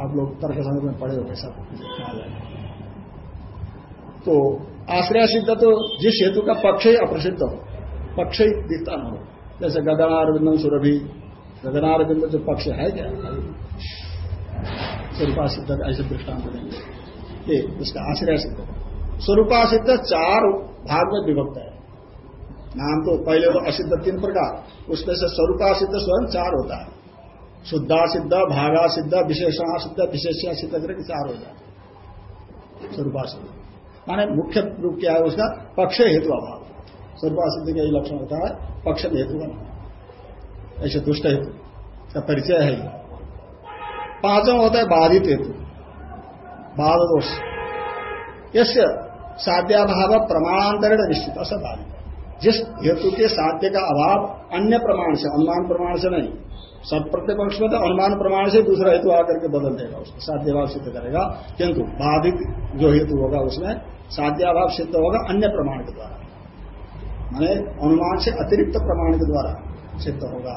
आप लोग तर्क समझ में पड़े हुए सब। तो आश्रय सिद्ध तो जिस हेतु का पक्ष ही अप्रसिद्ध हो, पक्ष ही दिखता न हो। जैसे गगनारविंदम सुरभि गगनारविंद जो पक्ष है क्या? स्वरूपा सिद्ध ऐसे दृष्टांत देंगे। ये इसका आश्रय सिद्ध। स्वरूपा सिद्ध चार भाग में विभक्त है। नाम तो पहले तो असिद्ध तीन प्रकार। उसमें से स्वरूपा सिद्ध स्वयं चार होता है। शुद्धा सिद्ध भागा सिद्ध विशेषणा सिद्ध विशेषा सिद्ध करके चार हो जाए स्वरूपा सिद्ध माने मुख्य रूप क्या है उसका? पक्ष हेतु अभाव। स्वरूपा सिद्ध का यही लक्षण होता है, पक्ष हेतु बना। ऐसे दुष्ट हेतु। का परिचय है पांचवा होता है बाधित हेतु। बाध दोष। यश साध्याभाव प्रमाणांतरण निश्चित असर बाधित जिस हेतु के साध्य का अभाव अन्य प्रमाण से, अनुमान प्रमाण से नहीं सब प्रतिपक्ष में तो अनुमान प्रमाण से दूसरा हेतु आकर के बदल देगा उसको, साध्याभाव सिद्ध करेगा। किंतु बाधित जो हेतु होगा, उसमें साध्याभाव सिद्ध होगा अन्य प्रमाण के द्वारा। माने अनुमान से अतिरिक्त प्रमाण के द्वारा सिद्ध होगा,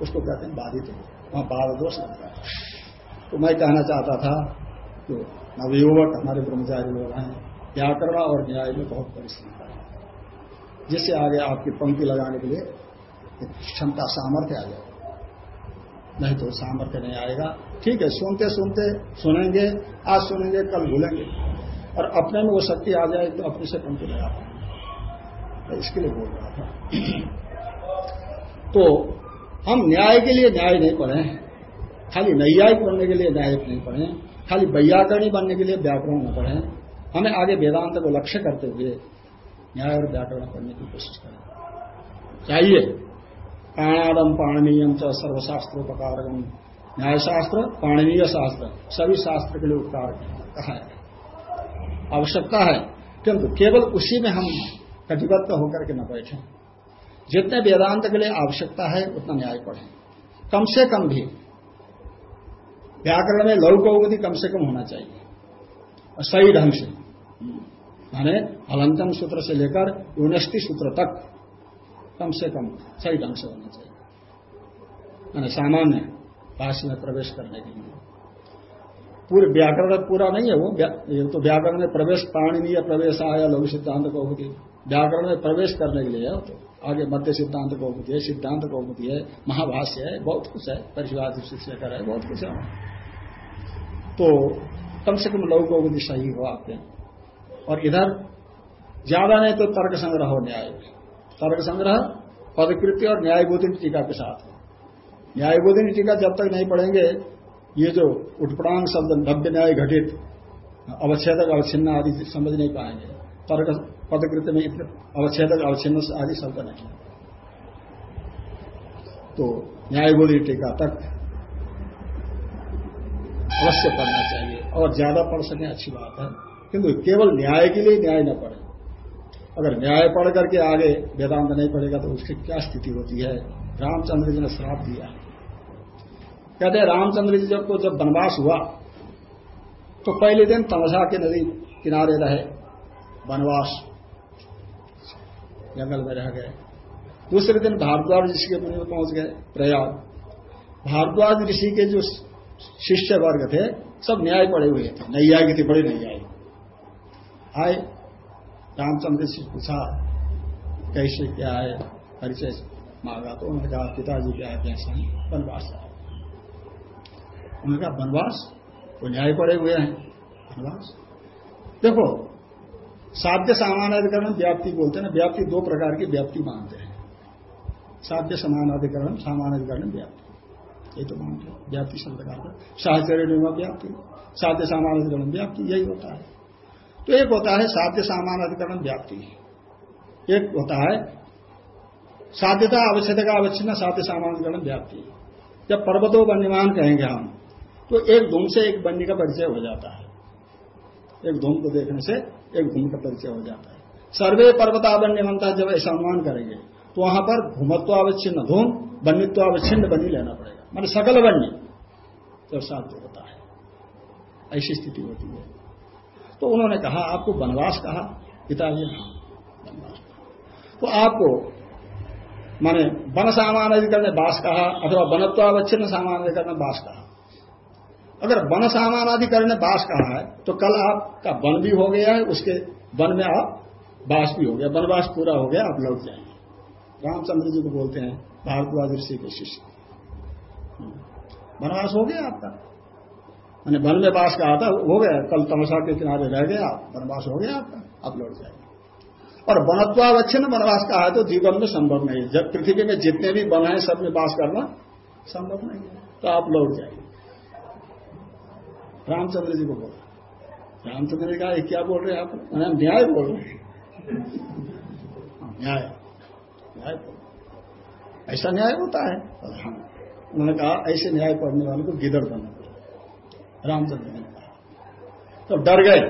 उसको कहते हैं बाधित वहाँ बाध दोष लगता है। तो मैं कहना चाहता था जो नवयुवक हमारे ब्रह्मचारी लोग हैं, व्याकरण और न्याय में बहुत परिश्रम है जिससे आगे आपकी पंक्ति लगाने के लिए क्षमता सामर्थ्य आ जाएगा नहीं तो सामर्थ्य नहीं आएगा। ठीक है, सुनते सुनते सुनेंगे, आज सुनेंगे, कल भूलेंगे। और अपने में वो शक्ति आ जाए तो अपने से पंक्ति लगा पाएँगे। इसके लिए बोल रहा था। तो हम न्याय के लिए न्याय नहीं पढ़े खाली नैयायिक बनने के लिए न्यायिक नहीं पढ़े खाली वैयाकरणी बनने के लिए व्याकरण न पढ़े हमें आगे वेदांत को लक्ष्य करते हुए न्याय और व्याकरण पढ़ने की कोशिश करें। चाहिए प्राणादम पाणनीयम च सर्वशास्त्रोपकारकम न्यायशास्त्र, पाणनीय शास्त्र, सभी शास्त्र के लिए उपकार कहा है। आवश्यकता है, किंतु केवल उसी में हम कटिबद्ध होकर के न बैठे। जितने वेदांत के लिए आवश्यकता है, उतना न्याय पढ़े। कम से कम भी, व्याकरण में लौकौगति कम से कम होना चाहिए। और सही ढंग से। माने हलंतम सूत्र से लेकर यूनिवर्सिटी सूत्र तक। कम से कम सही ढंग से होना चाहिए। मैंने सामान्य भाष्य में प्रवेश करने के लिए। पूरे व्याकरण पूरा नहीं है वो। ये तो व्याकरण में प्रवेश पाणनीय प्रवेश आया लघु सिद्धांत को होती व्याकरण में प्रवेश करने के लिए है तो। आगे मध्य सिद्धांत कौमुदी है, सिद्धांत कौमुदी है, महाभाष्य है, बहुत कुछ है। परिवाद शिक्षकर है, बहुत कुछ है तो कम से कम लघु कौमुदी सही हो आपके और इधर ज़्यादा नहीं तो तर्क संग्रह हो न्याय। तर्क संग्रह पदकृत्य और न्यायबोधिनी टीका के साथ। न्यायबोधिनी टीका जब तक नहीं पढ़ेंगे, ये जो उत्पणांग शब्द, नव्य न्याय घटित, अवच्छेदक, अवच्छिन्न आदि समझ नहीं पाएँगे। तर्क, पदकृत्य में इतने अवच्छेदक, अवच्छिन्न आदि शब्द नहीं तो न्यायबोधि टीका तक अवश्य पढ़ना चाहिए। और ज़्यादा पढ़ सके, अच्छी बात है। किंतु केवल न्याय के लिए न्याय न पढ़े। अगर न्याय पढ़ करके आगे वेदांत नहीं पढ़ेगा तो उसकी क्या स्थिति होती है? रामचंद्र जी ने श्राप दिया। कहते रामचंद्र जी जब को जब वनवास हुआ तो पहले दिन तमसा के नदी किनारे रहे वनवास, जंगल में रह गए। दूसरे दिन भारद्वाज ऋषि के मुनि में पहुँच गए, प्रयाग। भारद्वाज ऋषि के जो शिष्य वर्ग थे, सब न्याय पड़े हुए थे। नैयायी थे, बड़े नैयायी आए रामचंद्र से पूछा कैसे क्या है, परिचय मांगा तो उन्होंने कहा, पिताजी क्या है कैसा वनवास उन्होंने कहा, वनवास? वो न्याय पड़े हुए हैं। वनवास? देखो, साध्य सामानाधिकरण व्याप्ति बोलते हैं ना, व्याप्ति दो प्रकार की व्याप्ति मानते हैं। साध्य समान अधिकरण समानाधिकरण, सामानाधिकरण, व्याप्ति। ये तो मानते हैं, व्याप्ति शब्द का साहचर्य व्याप्ति, साध्य सामानाधिकरण व्याप्ति, यही होता है। तो एक होता है साध्य सामान अधिकरण व्याप्ति। एक होता है साध्यता आवश्यकता का अवच्छिन्न साध्य सामान अधिकरण व्याप्ति। जब पर्वतों वन्यमान कहेंगे हम तो एक धूम से एक बन्नी का परिचय हो जाता है। एक धूम को देखने से एक धूम का परिचय हो जाता है। सर्वे पर्वतावन्य बनता जब ऐसा अनुमान करेंगे तो वहाँ पर भूमत्वावच्छिन्न धूम बन्नीत्वावच्छिन्न बनी लेना पड़ेगा। मान सकल बन्नी जब साध्य होता है। ऐसी स्थिति होती है। तो उन्होंने कहा, आपको वनवास कहा? पिताजी हाँ वनवास तो आपको, माने वन सामान अधिकरण बास कहा, अथवा वनत्वावच्छिन्न सामान अधिकरण बास कहा। अगर वन सामानाधिकरण ने बास कहा है तो कल आपका वन भी हो गया है, उसके वन में आप बास भी हो गया, वनवास पूरा हो गया, आप लौट जाएँगे। रामचंद्र जी को बोलते हैं, भारद्वाज ऋषि के शिष्य। वनवास हो गया आपका। मैंने वन में बास कहा था, हो गया, कल तमसा के किनारे रह गया, वनवास हो गया आपका आप लौट जाएँगे और वनत्वावच्छिन्न वनवास कहा है तो जीवन में संभव नहीं है। जब पृथ्वी में जितने भी वन है सब में बास करना संभव नहीं है तो आप लौट जाएँगे रामचंद्र जी को बोला। रामचंद्र जी कहा क्या बोल रहे हैं आप? न्याय बोल रहे हैं। न्याय न्याय ऐसा न्याय होता है? हाँ। उन्होंने कहा, ऐसे न्याय पढ़ने वाले को गिदड़ बनना रामचंद्र ने कहा तो डर गए।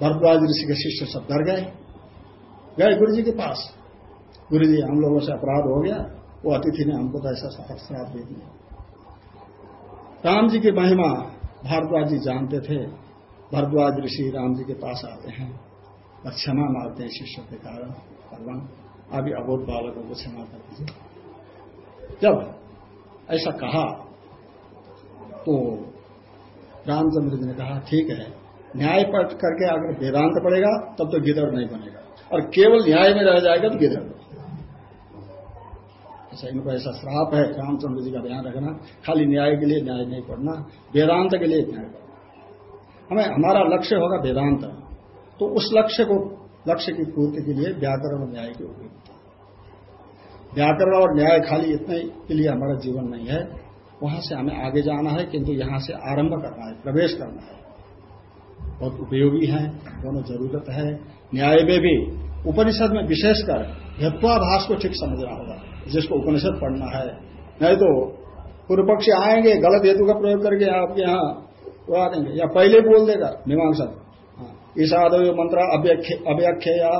भरद्वाज ऋषि के शिष्य सब डर गए। गए गुरु जी के पास। गुरु जी हम लोगों से अपराध हो गया। वो अतिथि ने हमको तो ऐसा श्राप दे दिया। राम जी की महिमा भारद्वाज जी जानते थे। भरद्वाज ऋषि राम जी के पास आते हैं और क्षमा मारते हैं शिष्य के कारण। भगवान, अभी अबोध बालकों को क्षमा कर दीजिए। जब ऐसा कहा तो रामचंद्र जी ने कहा, ठीक है, न्याय पढ़ करके अगर वेदांत पड़ेगा तब तो गिदड़ नहीं बनेगा। और केवल न्याय में रह जाएगा तो गिदड़ ऐसा इनको ऐसा श्राप है, रामचंद्र जी का ध्यान रखना। खाली न्याय के लिए न्याय नहीं पढ़ना, वेदांत के लिए न्याय पढ़ना। हमें, हमारा लक्ष्य होगा वेदांत। तो उस लक्ष्य को, लक्ष्य की पूर्ति के लिए व्याकरण और न्याय की उपयोगिता व्याकरण और न्याय खाली इतने के लिए हमारा जीवन नहीं है। वहाँ से हमें आगे जाना है किंतु यहाँ से आरंभ करना है प्रवेश करना है। बहुत उपयोगी है दोनों ज़रूरत है। न्याय में भी उपनिषद में विशेषकर हेत्वाभाष को ठीक समझना होगा जिसको उपनिषद पढ़ना है। नहीं तो पूर्व पक्षी आएँगे गलत हेतु का प्रयोग करके आपके यहाँ उड़ा देंगे या पहले बोल देगा मीमांसा। हाँ, ईशादय मंत्र अव्याख्य या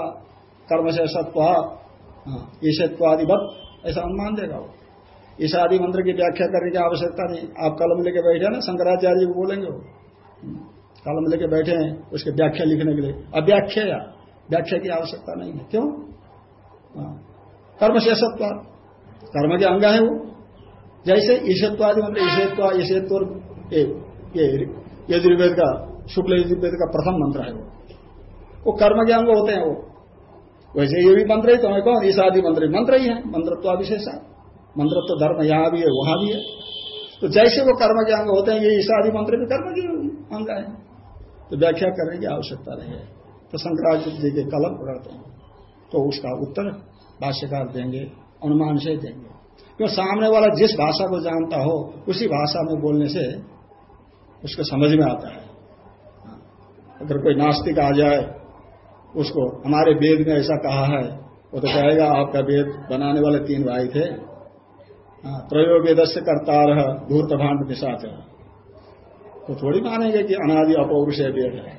कर्म से सत्व हाँ, ईशत्वादिवत ऐसा अनुमान देगा वो। ईशादि मंत्र की व्याख्या करने की आवश्यकता नहीं। आप कलम लेके बैठे ना शंकराचार्य को बोलेंगे वो। कलम लेके बैठे हैं उसके व्याख्या लिखने के लिए। अव्याख्या या व्याख्या की आवश्यकता नहीं है। क्यों? हाँ, कर्म शेषत्व। कर्म के अंग है वो। जैसे ईशत्वादि मतलब ईशत्व ईशत्व यजुर्वेद का शुक्ल यजुर्वेद का प्रथम मंत्र है वो। वो कर्म के अंग होते हैं वो। वैसे ये भी मंत्र ही तो है कौन? ईशादि मंत्र मंत्र ही है मंत्रत्वाभिशेषा मंत्र तो धर्म यहाँ भी है, वहाँ भी है। तो जैसे वो कर्म के अंग होते हैं, ये ईशादि मंत्र भी कर्म के अंग है। तो व्याख्या करने की आवश्यकता नहीं है। तो शंकराचार्य जी के कलम पढ़ते हैं। तो उसका उत्तर भाष्यकार देंगे, अनुमान से देंगे। क्यों सामने वाला जिस भाषा को जानता हो, उसी भाषा में बोलने से उसको समझ में आता है। अगर कोई नास्तिक आ जाए, उसको, हमारे वेद में ऐसा कहा है, वो तो कहेगा, आपका वेद बनाने वाले तीन भाई थे वेद से करता रह धूर्त भांड निशाच तो थोड़ी मानेंगे कि अनादि अपौरुष वेद है।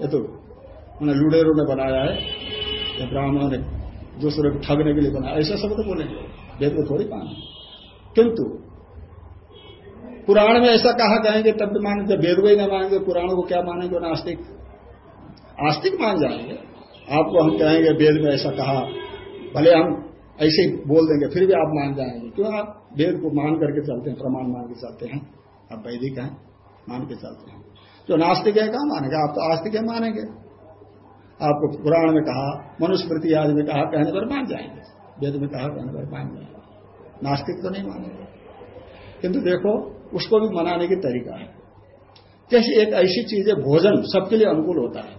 ये तो मैंने लुडेरों ने बनाया है, या ब्राह्मणों ने दूसरे को ठगने के लिए बनाया, ऐसा शब्द बोलेंगे। वेद को थोड़ी माने किंतु पुराण में ऐसा कहा कहेंगे तब भी मानेंगे वेद को ही नहीं मानेंगे, पुराणों को क्या मानेंगे नास्तिक आस्तिक? मान जाएँगे। आपको हम कहेंगे वेद में ऐसा कहा, भले हम ऐसे ही बोल देंगे, फिर भी आप मान जाएँगे। क्यों आप वेद को मान करके चलते हैं, प्रमाण मान के चलते हैं? आप वैदिक हैं, मान के चलते हैं। जो नास्तिक है, कहा मानेंगे? आप तो आस्तिक है, मानेंगे। आपको पुराण में कहा, मनुस्मृति आदि में कहा, कहने पर मान जाएँगे। वेद में कहा, कहने पर मान जाएँगे। नास्तिक तो नहीं मानेंगे। किंतु देखो, उसको भी मनाने की तरीका है। जैसे एक ऐसी चीज़ है, भोजन सबके लिए अनुकूल होता है।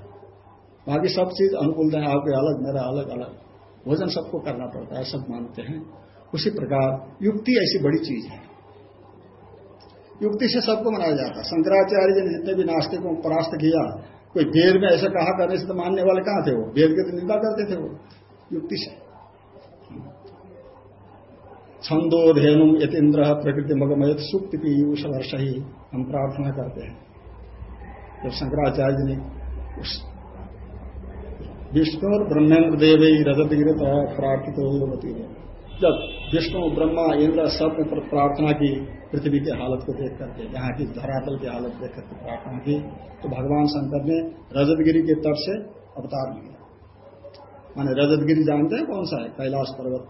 बाकी सब चीज़ अनुकूल है आपके अलग, मेरा अलग अलग। भोजन सबको करना पड़ता है, सब मानते हैं। उसी प्रकार युक्ति ऐसी बड़ी चीज़ है। युक्ति से सबको मनाया जाता है। शंकराचार्य जी ने जितने भी नास्तिकों को परास्त किया, कोई वेद में ऐसा कहा करने से तो मानने वाले कहाँ थे वो? वेद के तो निंदा करते थे वो, युक्ति से। छंदो धेनु यतीन्द्र प्रकृति मगमयत सुप्त पीयूष वर्ष ही, हम प्रार्थना करते हैं। जब शंकराचार्य जी ने उस विष्णु और ब्रह्मेंद्र देव रजत गिरत प्रार्थित होती है जब विष्णु, ब्रह्मा, इंद्र सब प्रार्थना की, पृथ्वी की हालत को देख करके यहाँ की धरातल की हालत देख करके प्रार्थना की तो भगवान शंकर ने रजतगिरी के तट से अवतार लिया। माने रजतगिरी जानते हैं कौन सा है? कैलाश पर्वत,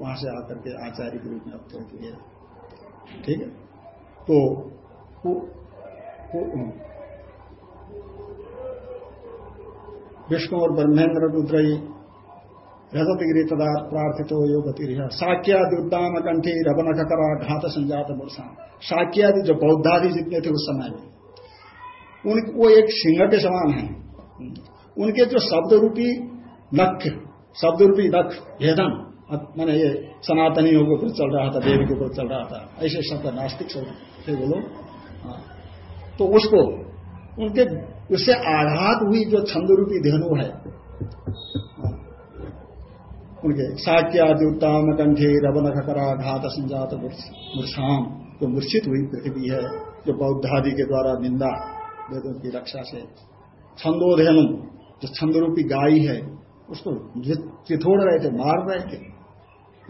वहाँ से आकर के आचार्य के रूप में अवतर किए ठीक है? तो विष्णु और ब्रह्मेंद्र रुद्र रजतगिरी तदा प्रार्थित योग साक्यादि उद्दाम कंठी रवन करा घात संजात मूर्षा साक्यादि जो बौद्धादि जितने थे उस समय में, उन, वो एक सिंह के समान है। उनके जो शब्द रूपी नख शब्द रूपी नख भेदन मैंने ये सनातनियों के ऊपर चल रहा था, देवी के ऊपर चल रहा था, ऐसे शब्द नास्तिक शब्द थे बोलो हाँ। तो उसको उनके उससे आघात हुई जो छंद रूपी धेनु है। उनके साक्य आदि उत्तम कंठे रवन खकरा घात संजात मूर्छाम जो मूर्छित हुई पृथ्वी है, जो बौद्ध आदि के द्वारा निंदा, वेदों की रक्षा से। छंदोधन, जो छंद रूपी गाय है, उसको चिथोड़ रहे थे, मार रहे थे।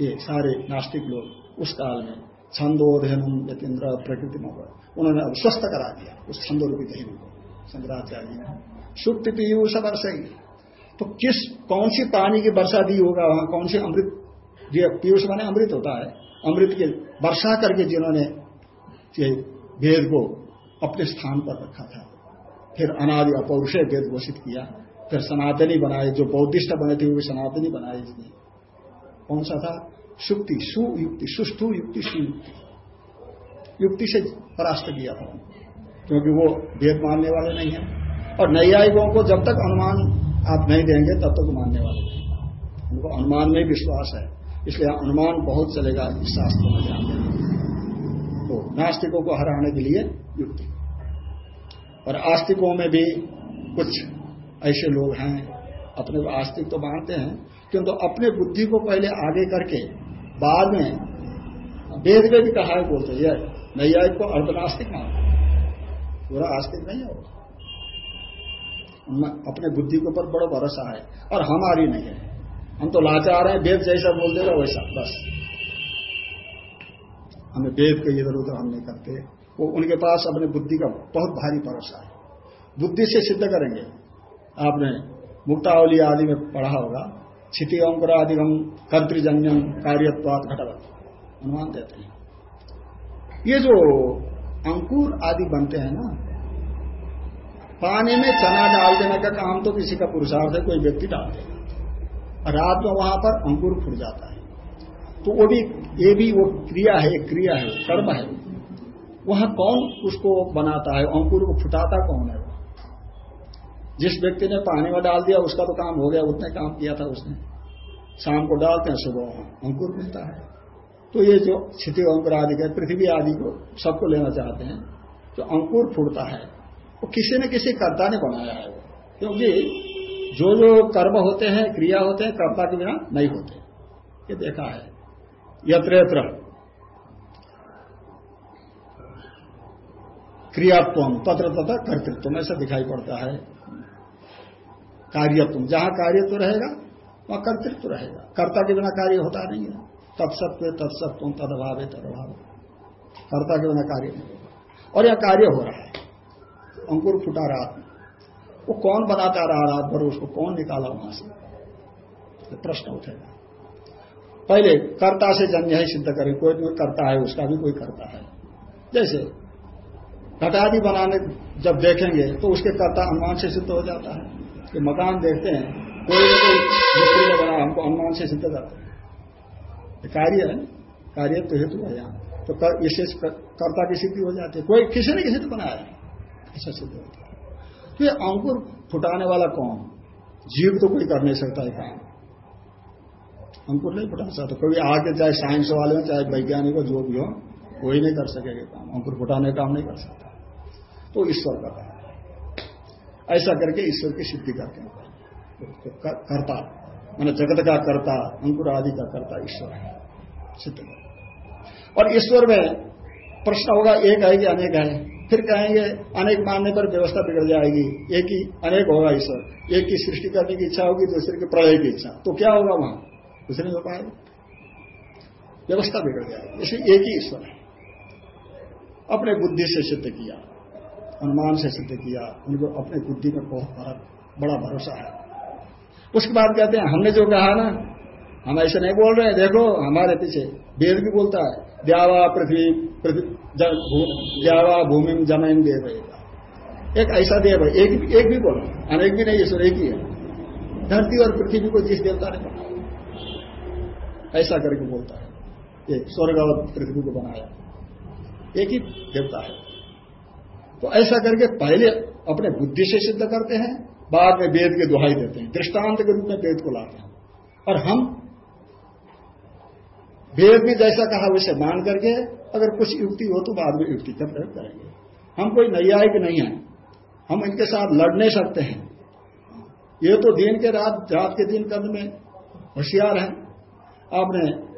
ये सारे नास्तिक लोग उस काल में छंदोधन यतीन्द्र प्रकृति उन्होंने अब स्वस्थ करा दिया, उस छंदोरूपी दही को शंकराचार्य ने सुप्त पीयूष वर्ष तो किस, कौन सी पानी की वर्षा दी होगा वहाँ? कौन सी अमृत पीयूष माने अमृत होता है, अमृत के वर्षा करके जिन्होंने वेद को अपने स्थान पर रखा था, फिर अनादि अपौरुष वेद घोषित किया, फिर सनातनी बनाए, जो बौद्धिष्ट बने थे वो भी सनातनी बनाए इसने। कौन सा था? सुक्ति सुयुक्ति, सुष्ठु युक्ति, सुयुक्ति। युक्ति से परास्त किया था। क्योंकि वो भेद मानने वाले नहीं है। और नैयायिकों को जब तक अनुमान आप नहीं देंगे, तब तक मानने वाले नहीं उनको अनुमान में विश्वास है। इसलिए अनुमान बहुत चलेगा, इस शास्त्र में ध्यान देंगे तो नास्तिकों को हराने के लिए युक्ति। और आस्तिकों में भी कुछ ऐसे लोग हैं, अपने आस्तिक तो मानते हैं, किंतु अपने बुद्धि को पहले आगे करके बाद में वेद में भी कहा है, बोलते ये नैयायिक को अर्धनास्तिक मानते पूरा आस्तिक नहीं है अपने बुद्धि के ऊपर बड़ा भरोसा है और हमारी नहीं है। हम तो लाचार हैं, वेद जैसा बोल देगा, वैसा, बस। हमें वेद के इधर उधर हम नहीं करते। वो उनके पास अपने बुद्धि का बहुत भारी भरोसा है। बुद्धि से सिद्ध करेंगे। आपने मुक्तावली आदि में पढ़ा होगा क्षिति हम कर्तजन्यम कार्यत्वात घटवत। अनुमान देते हैं। ये जो अंकुर आदि बनते हैं ना, पानी में चना डाल देने का काम तो किसी का पुरुषार्थ है, कोई व्यक्ति डाल देगा। रात में वहाँ पर अंकुर फूट जाता है। तो वो भी, ये भी वो क्रिया है क्रिया है, कर्म है। वहाँ कौन उसको बनाता है, अंकुर को फुटाता कौन है? जिस व्यक्ति ने पानी में डाल दिया, उसका तो काम हो गया उसने काम किया था उसने। शाम को डालते हैं, सुबह अंकुर मिलता है। तो ये जो क्षिति अंकुर आदि का, पृथ्वी आदि को सबको लेना चाहते हैं, जो अंकुर फूटता है, वो तो किसी न किसी कर्ता ने बनाया है क्योंकि जो जो कर्म होते हैं, क्रिया होते हैं, कर्ता के बिना नहीं होते। ये देखा है। यत्र यत्र क्रियात्व, तत्र तथा कर्तृत्व, ऐसा दिखाई पड़ता है। कार्यत्व जहाँ कार्य तो रहेगा, वहाँ कर्तृत्व रहेगा। कर्ता के बिना कार्य होता नहीं है। तत्सत्व तत्सत्व तदभाव तदभाव कर्ता के बिना कार्य नहीं होगा। और यह कार्य हो रहा है। अंकुर फुटा रात वो कौन बनाता रहा रात भर, उसको कौन निकाला वहाँ से? प्रश्न उठेगा। पहले कर्ता से जन्य है, सिद्ध करें। कोई कोई करता है, उसका भी कोई करता है। जैसे घटादी बनाने जब देखेंगे तो उसके कर्ता अनुमान से सिद्ध हो जाता है। कि मकान देखते हैं, कोई ना कोई मिस्त्री ने बना, हमको अनुमान से सिद्ध करते हैं। कार्य है कार्य तो हेतु है यहाँ। तो इससे कर्ता की सिद्धि हो जाती है। कोई, किसी ने किसी ने बनाया ऐसा सिद्ध होता है। तो ये अंकुर फुटाने वाला कौन? जीव तो कोई कर नहीं सकता है काम। अंकुर नहीं फुटा सकता। कोई आगे चाहे साइंस वाले हो, चाहे वैज्ञानिक हो, जो भी हो, कोई नहीं कर सकेगा काम। अंकुर फुटाने काम नहीं कर सकता। तो ईश्वर का काम। ऐसा करके ईश्वर की सिद्धि करते हैं। तो कर्ता, मैंने जगत का कर्ता अंकुर आदि का कर्ता ईश्वर है, सिद्ध और ईश्वर में प्रश्न होगा, एक है कि अनेक है? फिर कहेंगे, अनेक मानने पर व्यवस्था बिगड़ जाएगी। एक ही, अनेक होगा ईश्वर। एक की सृष्टि करने की इच्छा होगी, दूसरे की प्रलय की इच्छा। तो क्या होगा वहाँ? कुछ नहीं हो पाएगा। व्यवस्था बिगड़ जाएगी। इसलिए एक ही ईश्वर है। अपने बुद्धि से सिद्ध किया। अनुमान से सिद्ध किया उनको अपने बुद्धि में बहुत बड़ा भरोसा है। उसके बाद कहते हैं हमने जो कहा ना हम ऐसे नहीं बोल रहे हैं। देखो हमारे पीछे वेद भी बोलता है द्यावा पृथ्वी द्यावा भूमि में ज़मीन देव एक ऐसा देव है एक, एक भी बोलो अनेक भी नहीं ईश्वर एक ही है। धरती और पृथ्वी को जिस देवता ने बनाया। ऐसा करके बोलता है। एक स्वर्ग और पृथ्वी को बनाया। एक ही देवता है। तो ऐसा करके पहले अपने बुद्धि से सिद्ध करते हैं, बाद में वेद की दुहाई देते हैं, दृष्टांत के रूप में वेद को लाते हैं। और हम वेद भी जैसा कहा वैसे मान करके अगर कुछ युक्ति हो तो बाद में युक्ति का प्रयोग करेंगे। हम कोई नैयायिक नहीं है। हम इनके साथ लड़ नहीं सकते हैं। ये तो दिन के रात रात के दिन कद में होशियार हैं। आपने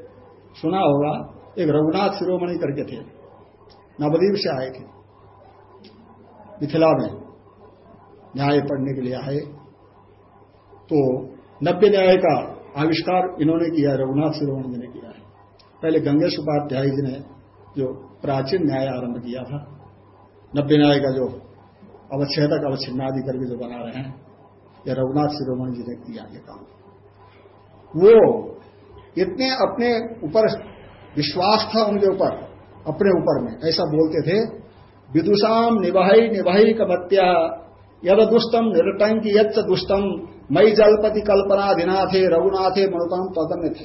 सुना होगा, एक रघुनाथ शिरोमणि करके थे। नवदीप से आए थे। मिथिला में न्याय पढ़ने के लिए आए। तो नब्बे न्याय का आविष्कार इन्होंने किया रघुनाथ शिरोमणि ने किया है। पहले गंगेश उपाध्याय जी ने जो प्राचीन न्याय आरंभ किया था, नब्बे न्याय का जो अवच्छेदक अवच्छिन्नादि करके जो बना रहे हैं, यह रघुनाथ शिरोमणि जी ने किया ये काम। वो इतने अपने ऊपर विश्वास था उनके ऊपर, अपने ऊपर में, ऐसा बोलते थे विदुषाम निवाही निवाही कमत्या। यद दुष्टम निरटंक यच्च दुष्टम। मई जलपति कल्पना थे रघुनाथे मनोकाम पदम्य थे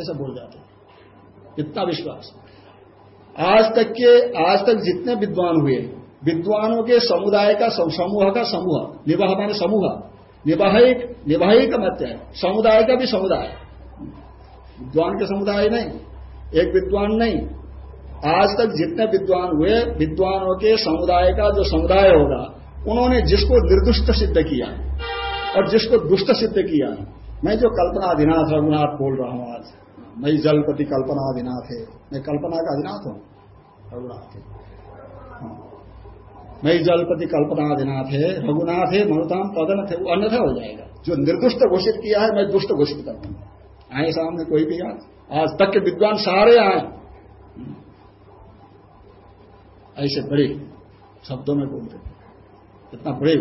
ऐसा बोल जाते इतना विश्वास। आज तक के, आज तक जितने विद्वान हुए, विद्वानों के समुदाय का समूह का समूह, निवाह माने समूह निवाहिक निवाहिक मत है समुदाय का भी समुदाय। विद्वान के समुदाय नहीं, एक विद्वान नहीं आज तक जितने विद्वान हुए, विद्वानों के समुदाय का जो समुदाय होगा, उन्होंने जिसको निर्दुष्ट सिद्ध किया और जिसको दुष्ट सिद्ध किया, मैं जो कल्पना अधिनाथ रघुनाथ बोल रहा हूँ आज, मैं जलपति कल्पना अधिनाथ है, मैं कल्पना का अधिनाथ हूँ? रघुनाथ है। हाँ। मैं जलपति कल्पना अधिनाथ है, रघुनाथ है मनुताम पदन थे, वो अन्यथा हो जाएगा। जो निर्दुष्ट घोषित किया है, मैं दुष्ट घोषित कर दूँगा आए सामने कोई भी आज तक के विद्वान सारे आए। ऐसे बड़े शब्दों में बोलते थे इतना बड़े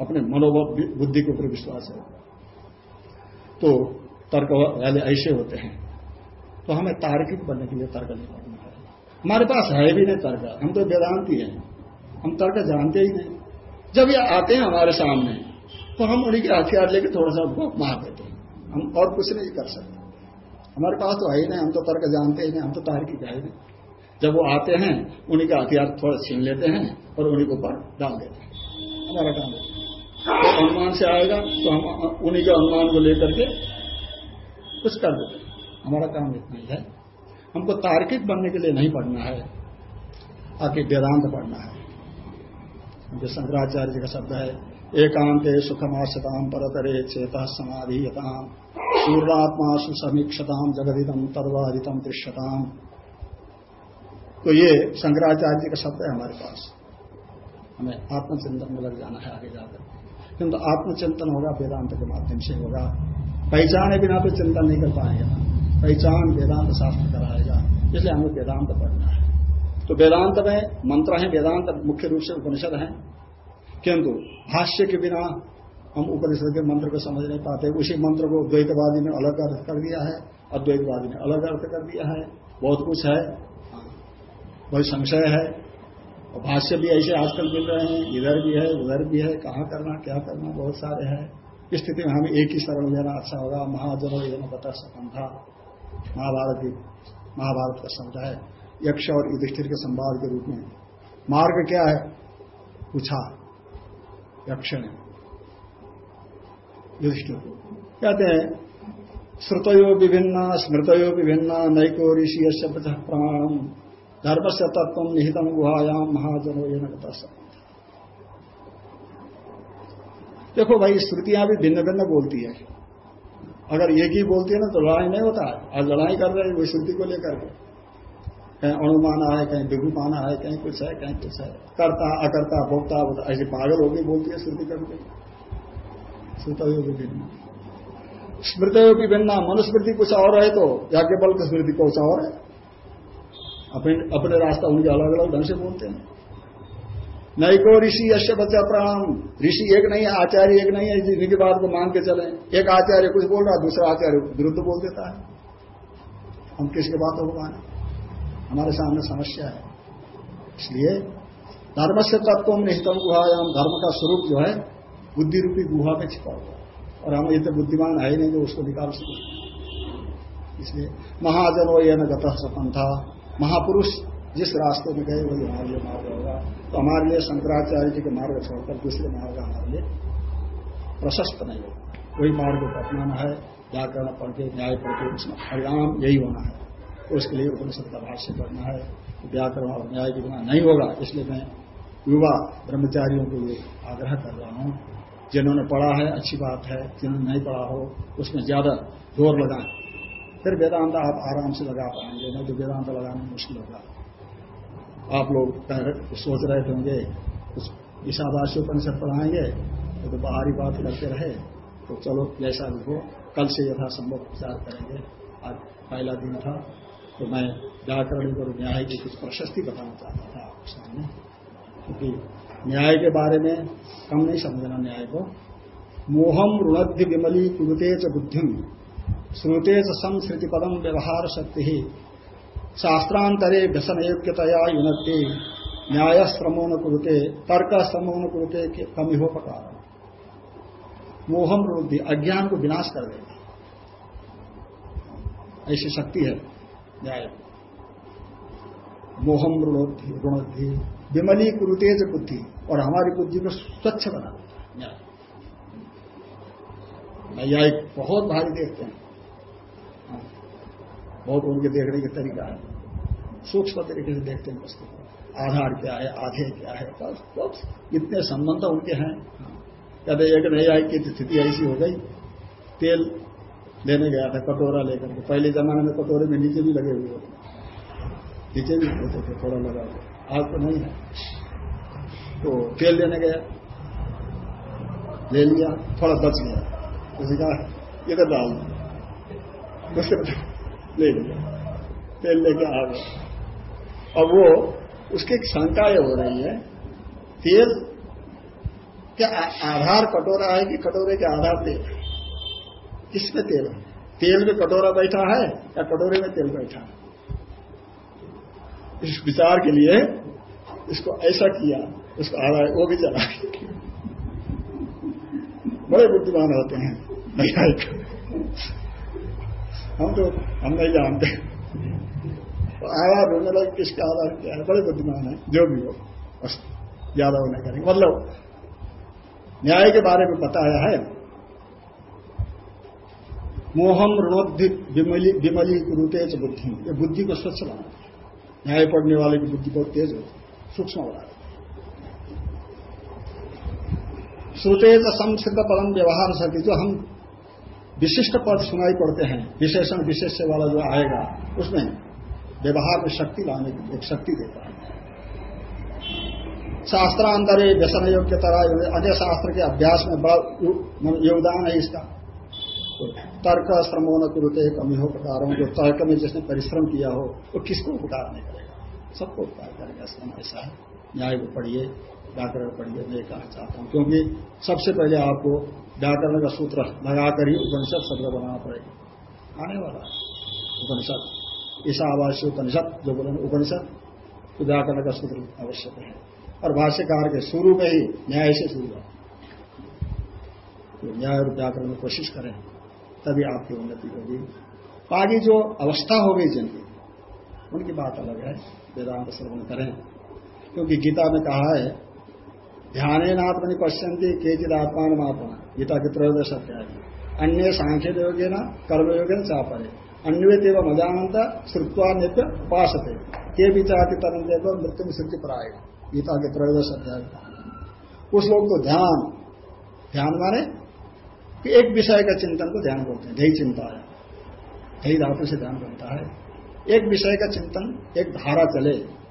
अपने मनोबल, बुद्धि के ऊपर विश्वास है। तो तर्क वाले ऐसे होते हैं। तो हमें तार्किक बनने के लिए तर्क नहीं करना है। हमारे पास है भी नहीं तर्क। हम तो वेदांति हैं हम तर्क जानते ही नहीं। जब ये आते हैं हमारे सामने तो हम उन्हीं के हथियार लेके थोड़ा सा मार देते हैं। हम और कुछ नहीं कर सकते। हमारे पास तो है ही नहीं। हम तो तर्क जानते ही नहीं। हम तो तार्किक है नहीं। जब वो आते हैं, उन्हीं का हथियार थोड़ा छीन लेते हैं और उन्हीं के ऊपर डाल देते हैं। हमारा काम है। अनुमान से आएगा तो हम उन्हीं के अनुमान को लेकर के कुछ कर देते हैं। हमारा काम इतना ही है। हमको तार्किक बनने के लिए नहीं पढ़ना है, आके वेदांत पढ़ना है। जो शंकराचार्य जी का शब्द है, एकांत सुखमाशताम परतरे चेता समाधि यताम सूर्णात्मा सुसमीक्षताम जगदितम तर्वादितम दृश्यताम। तो ये शंकराचार्य का शब्द है हमारे पास। हमें आत्मचिंतन में लग जाना है आगे जाकर। किंतु आत्मचिंतन होगा, वेदांत के माध्यम से होगा। पहचाने बिना तो चिंतन नहीं कर पाएगा। पहचान वेदांत शास्त्र कराएगा। इसलिए हमें वेदांत पढ़ना है। तो वेदांत में मंत्र है, वेदांत मुख्य रूप से उपनिषद है। किंतु भाष्य के बिना हम उपनिषद के मंत्र को समझ नहीं पाते। उसी मंत्र को द्वैतवादी ने अलग अर्थ कर दिया है, अद्वैतवादी ने अलग अर्थ कर दिया है। बहुत कुछ है। बहुत संशय है? और भाष्य भी ऐसे आजकल मिल रहे हैं, इधर भी है, उधर भी है, कहाँ करना, क्या करना, बहुत सारे हैं। इस स्थिति में हमें एक ही शरण लेना अच्छा होगा, महाजनो ये बता था। महाभारत की महाभारत का शब्द है, यक्ष और युधिष्ठिर के संवाद के रूप में। मार्ग क्या है? पूछा यक्ष ने। युधिष्ठिर को कहते हैं, श्रुतयो विभिन्न, स्मृतयो विभिन्न, नैको ऋषि प्रमाण धर्म से तत्व निहितम गुहायाम महाजनो ये देखो भाई, श्रुतियाँ भी भिन्न भिन्न बोलती है। अगर एक ही बोलती है ना तो लड़ाई नहीं होता। है आज लड़ाई कर रहे हैं, वही श्रुति को लेकर के। कहीं अणुमाना है कहीं विभुमाना है कहीं कुछ है, कहीं कुछ है। करता, अकर्ता, भोक्ता ऐसे पागल होगी बोलती है श्रुति कभी श्रुतयो विभिन्न स्मृतयो विभिन्ना मनुस्मृति कुछ और है तो याज्ञबल की स्मृति कुछ और है? अपने अपने रास्ता उनके अलग अलग ढंग से बोलते हैं। नहीं को ऋषि यश्य बच्चा प्राण, ऋषि एक नहीं है, आचार्य एक नहीं है जिनकी बात को मान के चले। एक आचार्य कुछ बोल रहा है, दूसरा आचार्य विरुद्ध बोल देता है। हम किसके बात को माने? हमारे सामने समस्या है। इसलिए धर्म से तत्व निहितम गुहायाम, धर्म का स्वरूप जो है बुद्धि रूपी गुहा में छिपा हुआ और हम इतने बुद्धिमान है नहीं जो उसको निकाल सके। इसलिए महाजनो यह न गत सपन था महापुरुष जिस रास्ते में गए, वही हमारे लिए मार्ग होगा। तो हमारे लिए शंकराचार्य जी के मार्ग छोड़कर दूसरे मार्ग हमारे लिए प्रशस्त नहीं होगा। वही मार्ग को अपनाना है, व्याकरण पढ़ न्याय पढ़ उसमें परिणाम यही होना है। तो उसके लिए उपनिषद का भाष्य करना है व्याकरण और न्याय के बिना नहीं होगा। इसलिए मैं युवा ब्रह्मचारियों को ये आग्रह कर रहा हूँ, जिन्होंने पढ़ा है, अच्छी बात है, जिन्होंने नहीं पढ़ा हो, उसमें ज़्यादा ज़ोर लगाएँ। फिर वेदांत आप आराम से लगा पाएँगे नहीं तो वेदांत लगाना मुश्किल होगा। आप लोग सोच रहे होंगे कुछ ईशावासी उपनिषद पढ़ाएँगे तो, तो बाहरी बात करते रहे तो चलो जैसा भी हो कल से यथासंभव विचार करेंगे। आज पहला दिन था तो मैं व्याकरण और न्याय की कुछ प्रशस्ति बताना चाहता था आपके सामने। क्योंकि न्याय के बारे में कम नहीं समझना न्याय को। मोहम ऋणध्य विमली कुरुते च बुद्धिम। श्रुते संस्कृति पदम व्यवहार शक्ति। ही शास्त्रांतरे व्यसन योग्यतया युनते न्याय श्रमो न कुरुते तर्क श्रमो न कुरुते कमी हो प्रकार मोहम रुद्धि, अज्ञान को विनाश कर देगी ऐसी शक्ति है, न्याय। मोहम ऋणोद्धि विमली कुरुतेज बुद्धि, और हमारी बुद्धि को स्वच्छ बना। देता न्यायिक बहुत भारी देखते हैं। बहुत उनके देखने का तरीका है। सूक्ष्म तरीके से देखते हैं वस्तु को आधार क्या है, आधे क्या है, बस बस। इतने संबंध उनके हैं। कहते एक न्यायिक की स्थिति ऐसी हो गई। तेल लेने गया था, कटोरा लेकर के। पहले जमाने में कटोरे में नीचे भी लगे हुए थे। नीचे भी होते थे, थोड़ा लगा हुआ। आग तो नहीं है। तो तेल लेने गया। ले लिया, थोड़ा बच गया। उसे कहा इधर डाल ले तेल लेके आ गया। अब वो, उसकी शंका हो रही है। तेल क्या आधार कटोरा है कि कटोरे के आधार तेल किसमें तेल? है तेल में कटोरा बैठा है या कटोरे में तेल बैठा है? इस विचार के लिए इसको ऐसा किया, उसको आधार वो भी चला बड़े बुद्धिमान होते हैं। नैयायिक हम तो हम नहीं जानते। तो आया ढूँढने लगे किसका आधार क्या है। बड़े बुद्धिमान है, जो भी हो। बस, ज़्यादा वो नहीं करेंगे। मतलब न्याय के बारे में बताया है। मोहम ऋणोद्धि विमली कुरुतेज बुद्धि। ये बुद्धि को स्वच्छ बनाते न्याय पढ़ने वाले की बुद्धि बहुत तेज होती है। सूक्ष्म बना श्रुते संस्कृत पदम व्यवहार शक्ति जो हम विशिष्ट पद सुनाई पड़ते हैं। विशेषण, विशेष वाला जो आएगा, उसमें व्यवहार में शक्ति लाने की एक शक्ति देता है। शास्त्रांतरे व्यसन योग्य तरह अन्य शास्त्र के अभ्यास में बड़ा योगदान है इसका। तो तर्क श्रमो न कुरुते कमी हो प्रकारों जो तर्क में जिसने परिश्रम किया हो, वो तो किसको उपकार नहीं करेगा? सबको उपकार करेगा श्रम ऐसा है। न्याय को पढ़िए व्याकरण पढ़िए, मैं कहना चाहता हूँ। क्योंकि सबसे पहले आपको व्याकरण का सूत्र लगाकर ही उपनिषद शब्द बनाना पड़ेगा। आने वाला उपनिषद। ईशावासी उपनिषद जो बोले उपनिषद तो व्याकरण का सूत्र आवश्यक है। और भाष्यकार के शुरू में ही न्याय से शुरू तो न्याय और व्याकरण में कोशिश करें, तभी आपकी उन्नति होगी। बाकी जो अवस्था हो गई जिनकी उनकी बात अलग है। वेदांत श्रवण करें। क्योंकि गीता में कहा है ध्यान आत्मनि पश्यंती केचित आत्मान। आत्मा गीता के त्रयोदश अध्याय। अन्य सांख्य योगे न कर्मयोगे न चापरे। अन्य देव मजानंत श्रुत्वा नित्य उपासते। तरन देव मृत्यु श्रुति पर आएगा गीता के त्रयोदश अध्याय उस लोग को ध्यान ध्यान माने कि एक विषय का चिंतन को ध्यान बोलते हैं। यही चिंता है। यही धातु से ध्यान बनता है। एक विषय का चिंतन, एक धारा चले।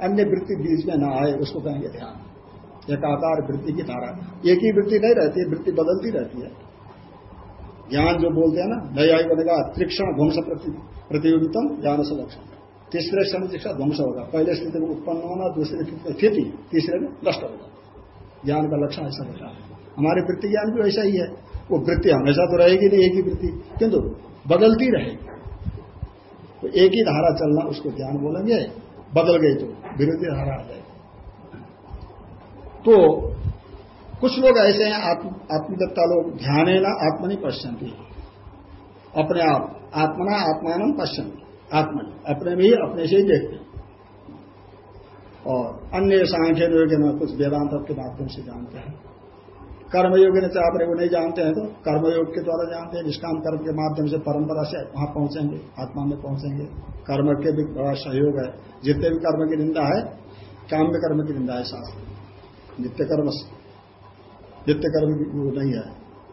अन्य वृत्ति बीच में ना आए, उसको कहेंगे ध्यान। एकाकार वृत्ति की धारा। एक ही वृत्ति नहीं रहती, वृत्ति बदलती रहती है। ज्ञान जो बोलते हैं ना नई आई बनेगा त्रिक्षण ध्वंस प्रतियोगितम ज्ञान से लक्षण। तीसरे क्षण शिक्षा ध्वंस होगा। पहले स्थिति में उत्पन्न होना, दूसरे स्थिति, तीसरे में नष्ट होगा। ज्ञान का लक्षण ऐसा होता है। हमारे वृत्ति ज्ञान भी वैसा ही है। वो वृत्ति हमेशा तो रहेगी नहीं, एक ही वृत्ति। किंतु बदलती रहेगी। तो एक ही धारा चलना, उसको ज्ञान बोलेंगे। बदल गई तो विरोधी धारा आ जाएगी। तो कुछ लोग ऐसे हैं, आत्म, आत्मदत्ता लोग, ध्यान ना आत्मनि पश्यंती अपने आप, आत्मना, आत्मान पश्यंती आत्मा अपने भी अपने से ही देखते और अन्य सांख्य कुछ वेदांत के माध्यम से जानते हैं। कर्मयोग ने चाह रहे वो नहीं जानते हैं तो कर्मयोग के द्वारा जानते हैं, निष्काम कर्म के माध्यम से परंपरा से वहाँ पहुँचेंगे, आत्मा में पहुँचेंगे। कर्म के भी बड़ा सहयोग है। जितने भी कर्म की निंदा है काम्य कर्म की निंदा है शास्त्र नित्य कर्म नित्य कर्म की वो नहीं है।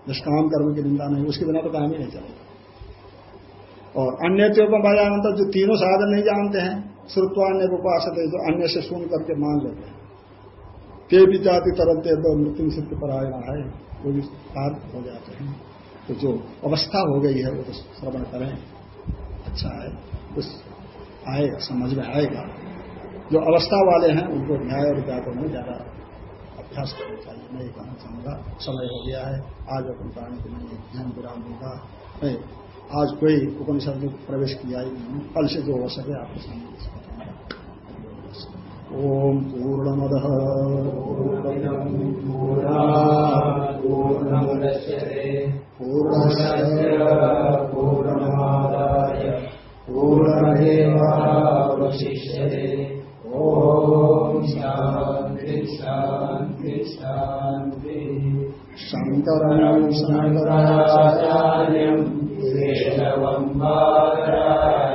निष्काम कर्म की निंदा नहीं, उसके बिना तो काम ही नहीं चलेगा। और अन्य त्योपमायानंतर जो तीनों साधन नहीं जानते हैं श्रुत्वान्य उपास जो अन्य से सुन करके मान लेते हैं। के भी जाति तरलते तो मृत्यु सिद्ध परायण है वो भी पार हो जाते हैं। तो जो अवस्था हो गई है, वो तो श्रवण करें। अच्छा है कुछ आएगा, समझ में आएगा। जो अवस्था वाले हैं, उनको न्याय और व्याकरण में ज़्यादा अभ्यास करना चाहिए। मैं ये कहना चाहूँगा, समय हो गया है, आज अपन प्राणी को मैं ध्यान विराम दूँगा आज कोई उपनिषद में प्रवेश किया ही नहीं, कल से जो हो सके आपके सामने ओम पूर्णमद। पूर्णस्य पूर्णमादाय। पूर्णमेवावशिष्यते। ॐ शान्ति शान्ति शान्तिः। शङ्करम् शङ्कराचार्यम् केशवम् बादरायणम्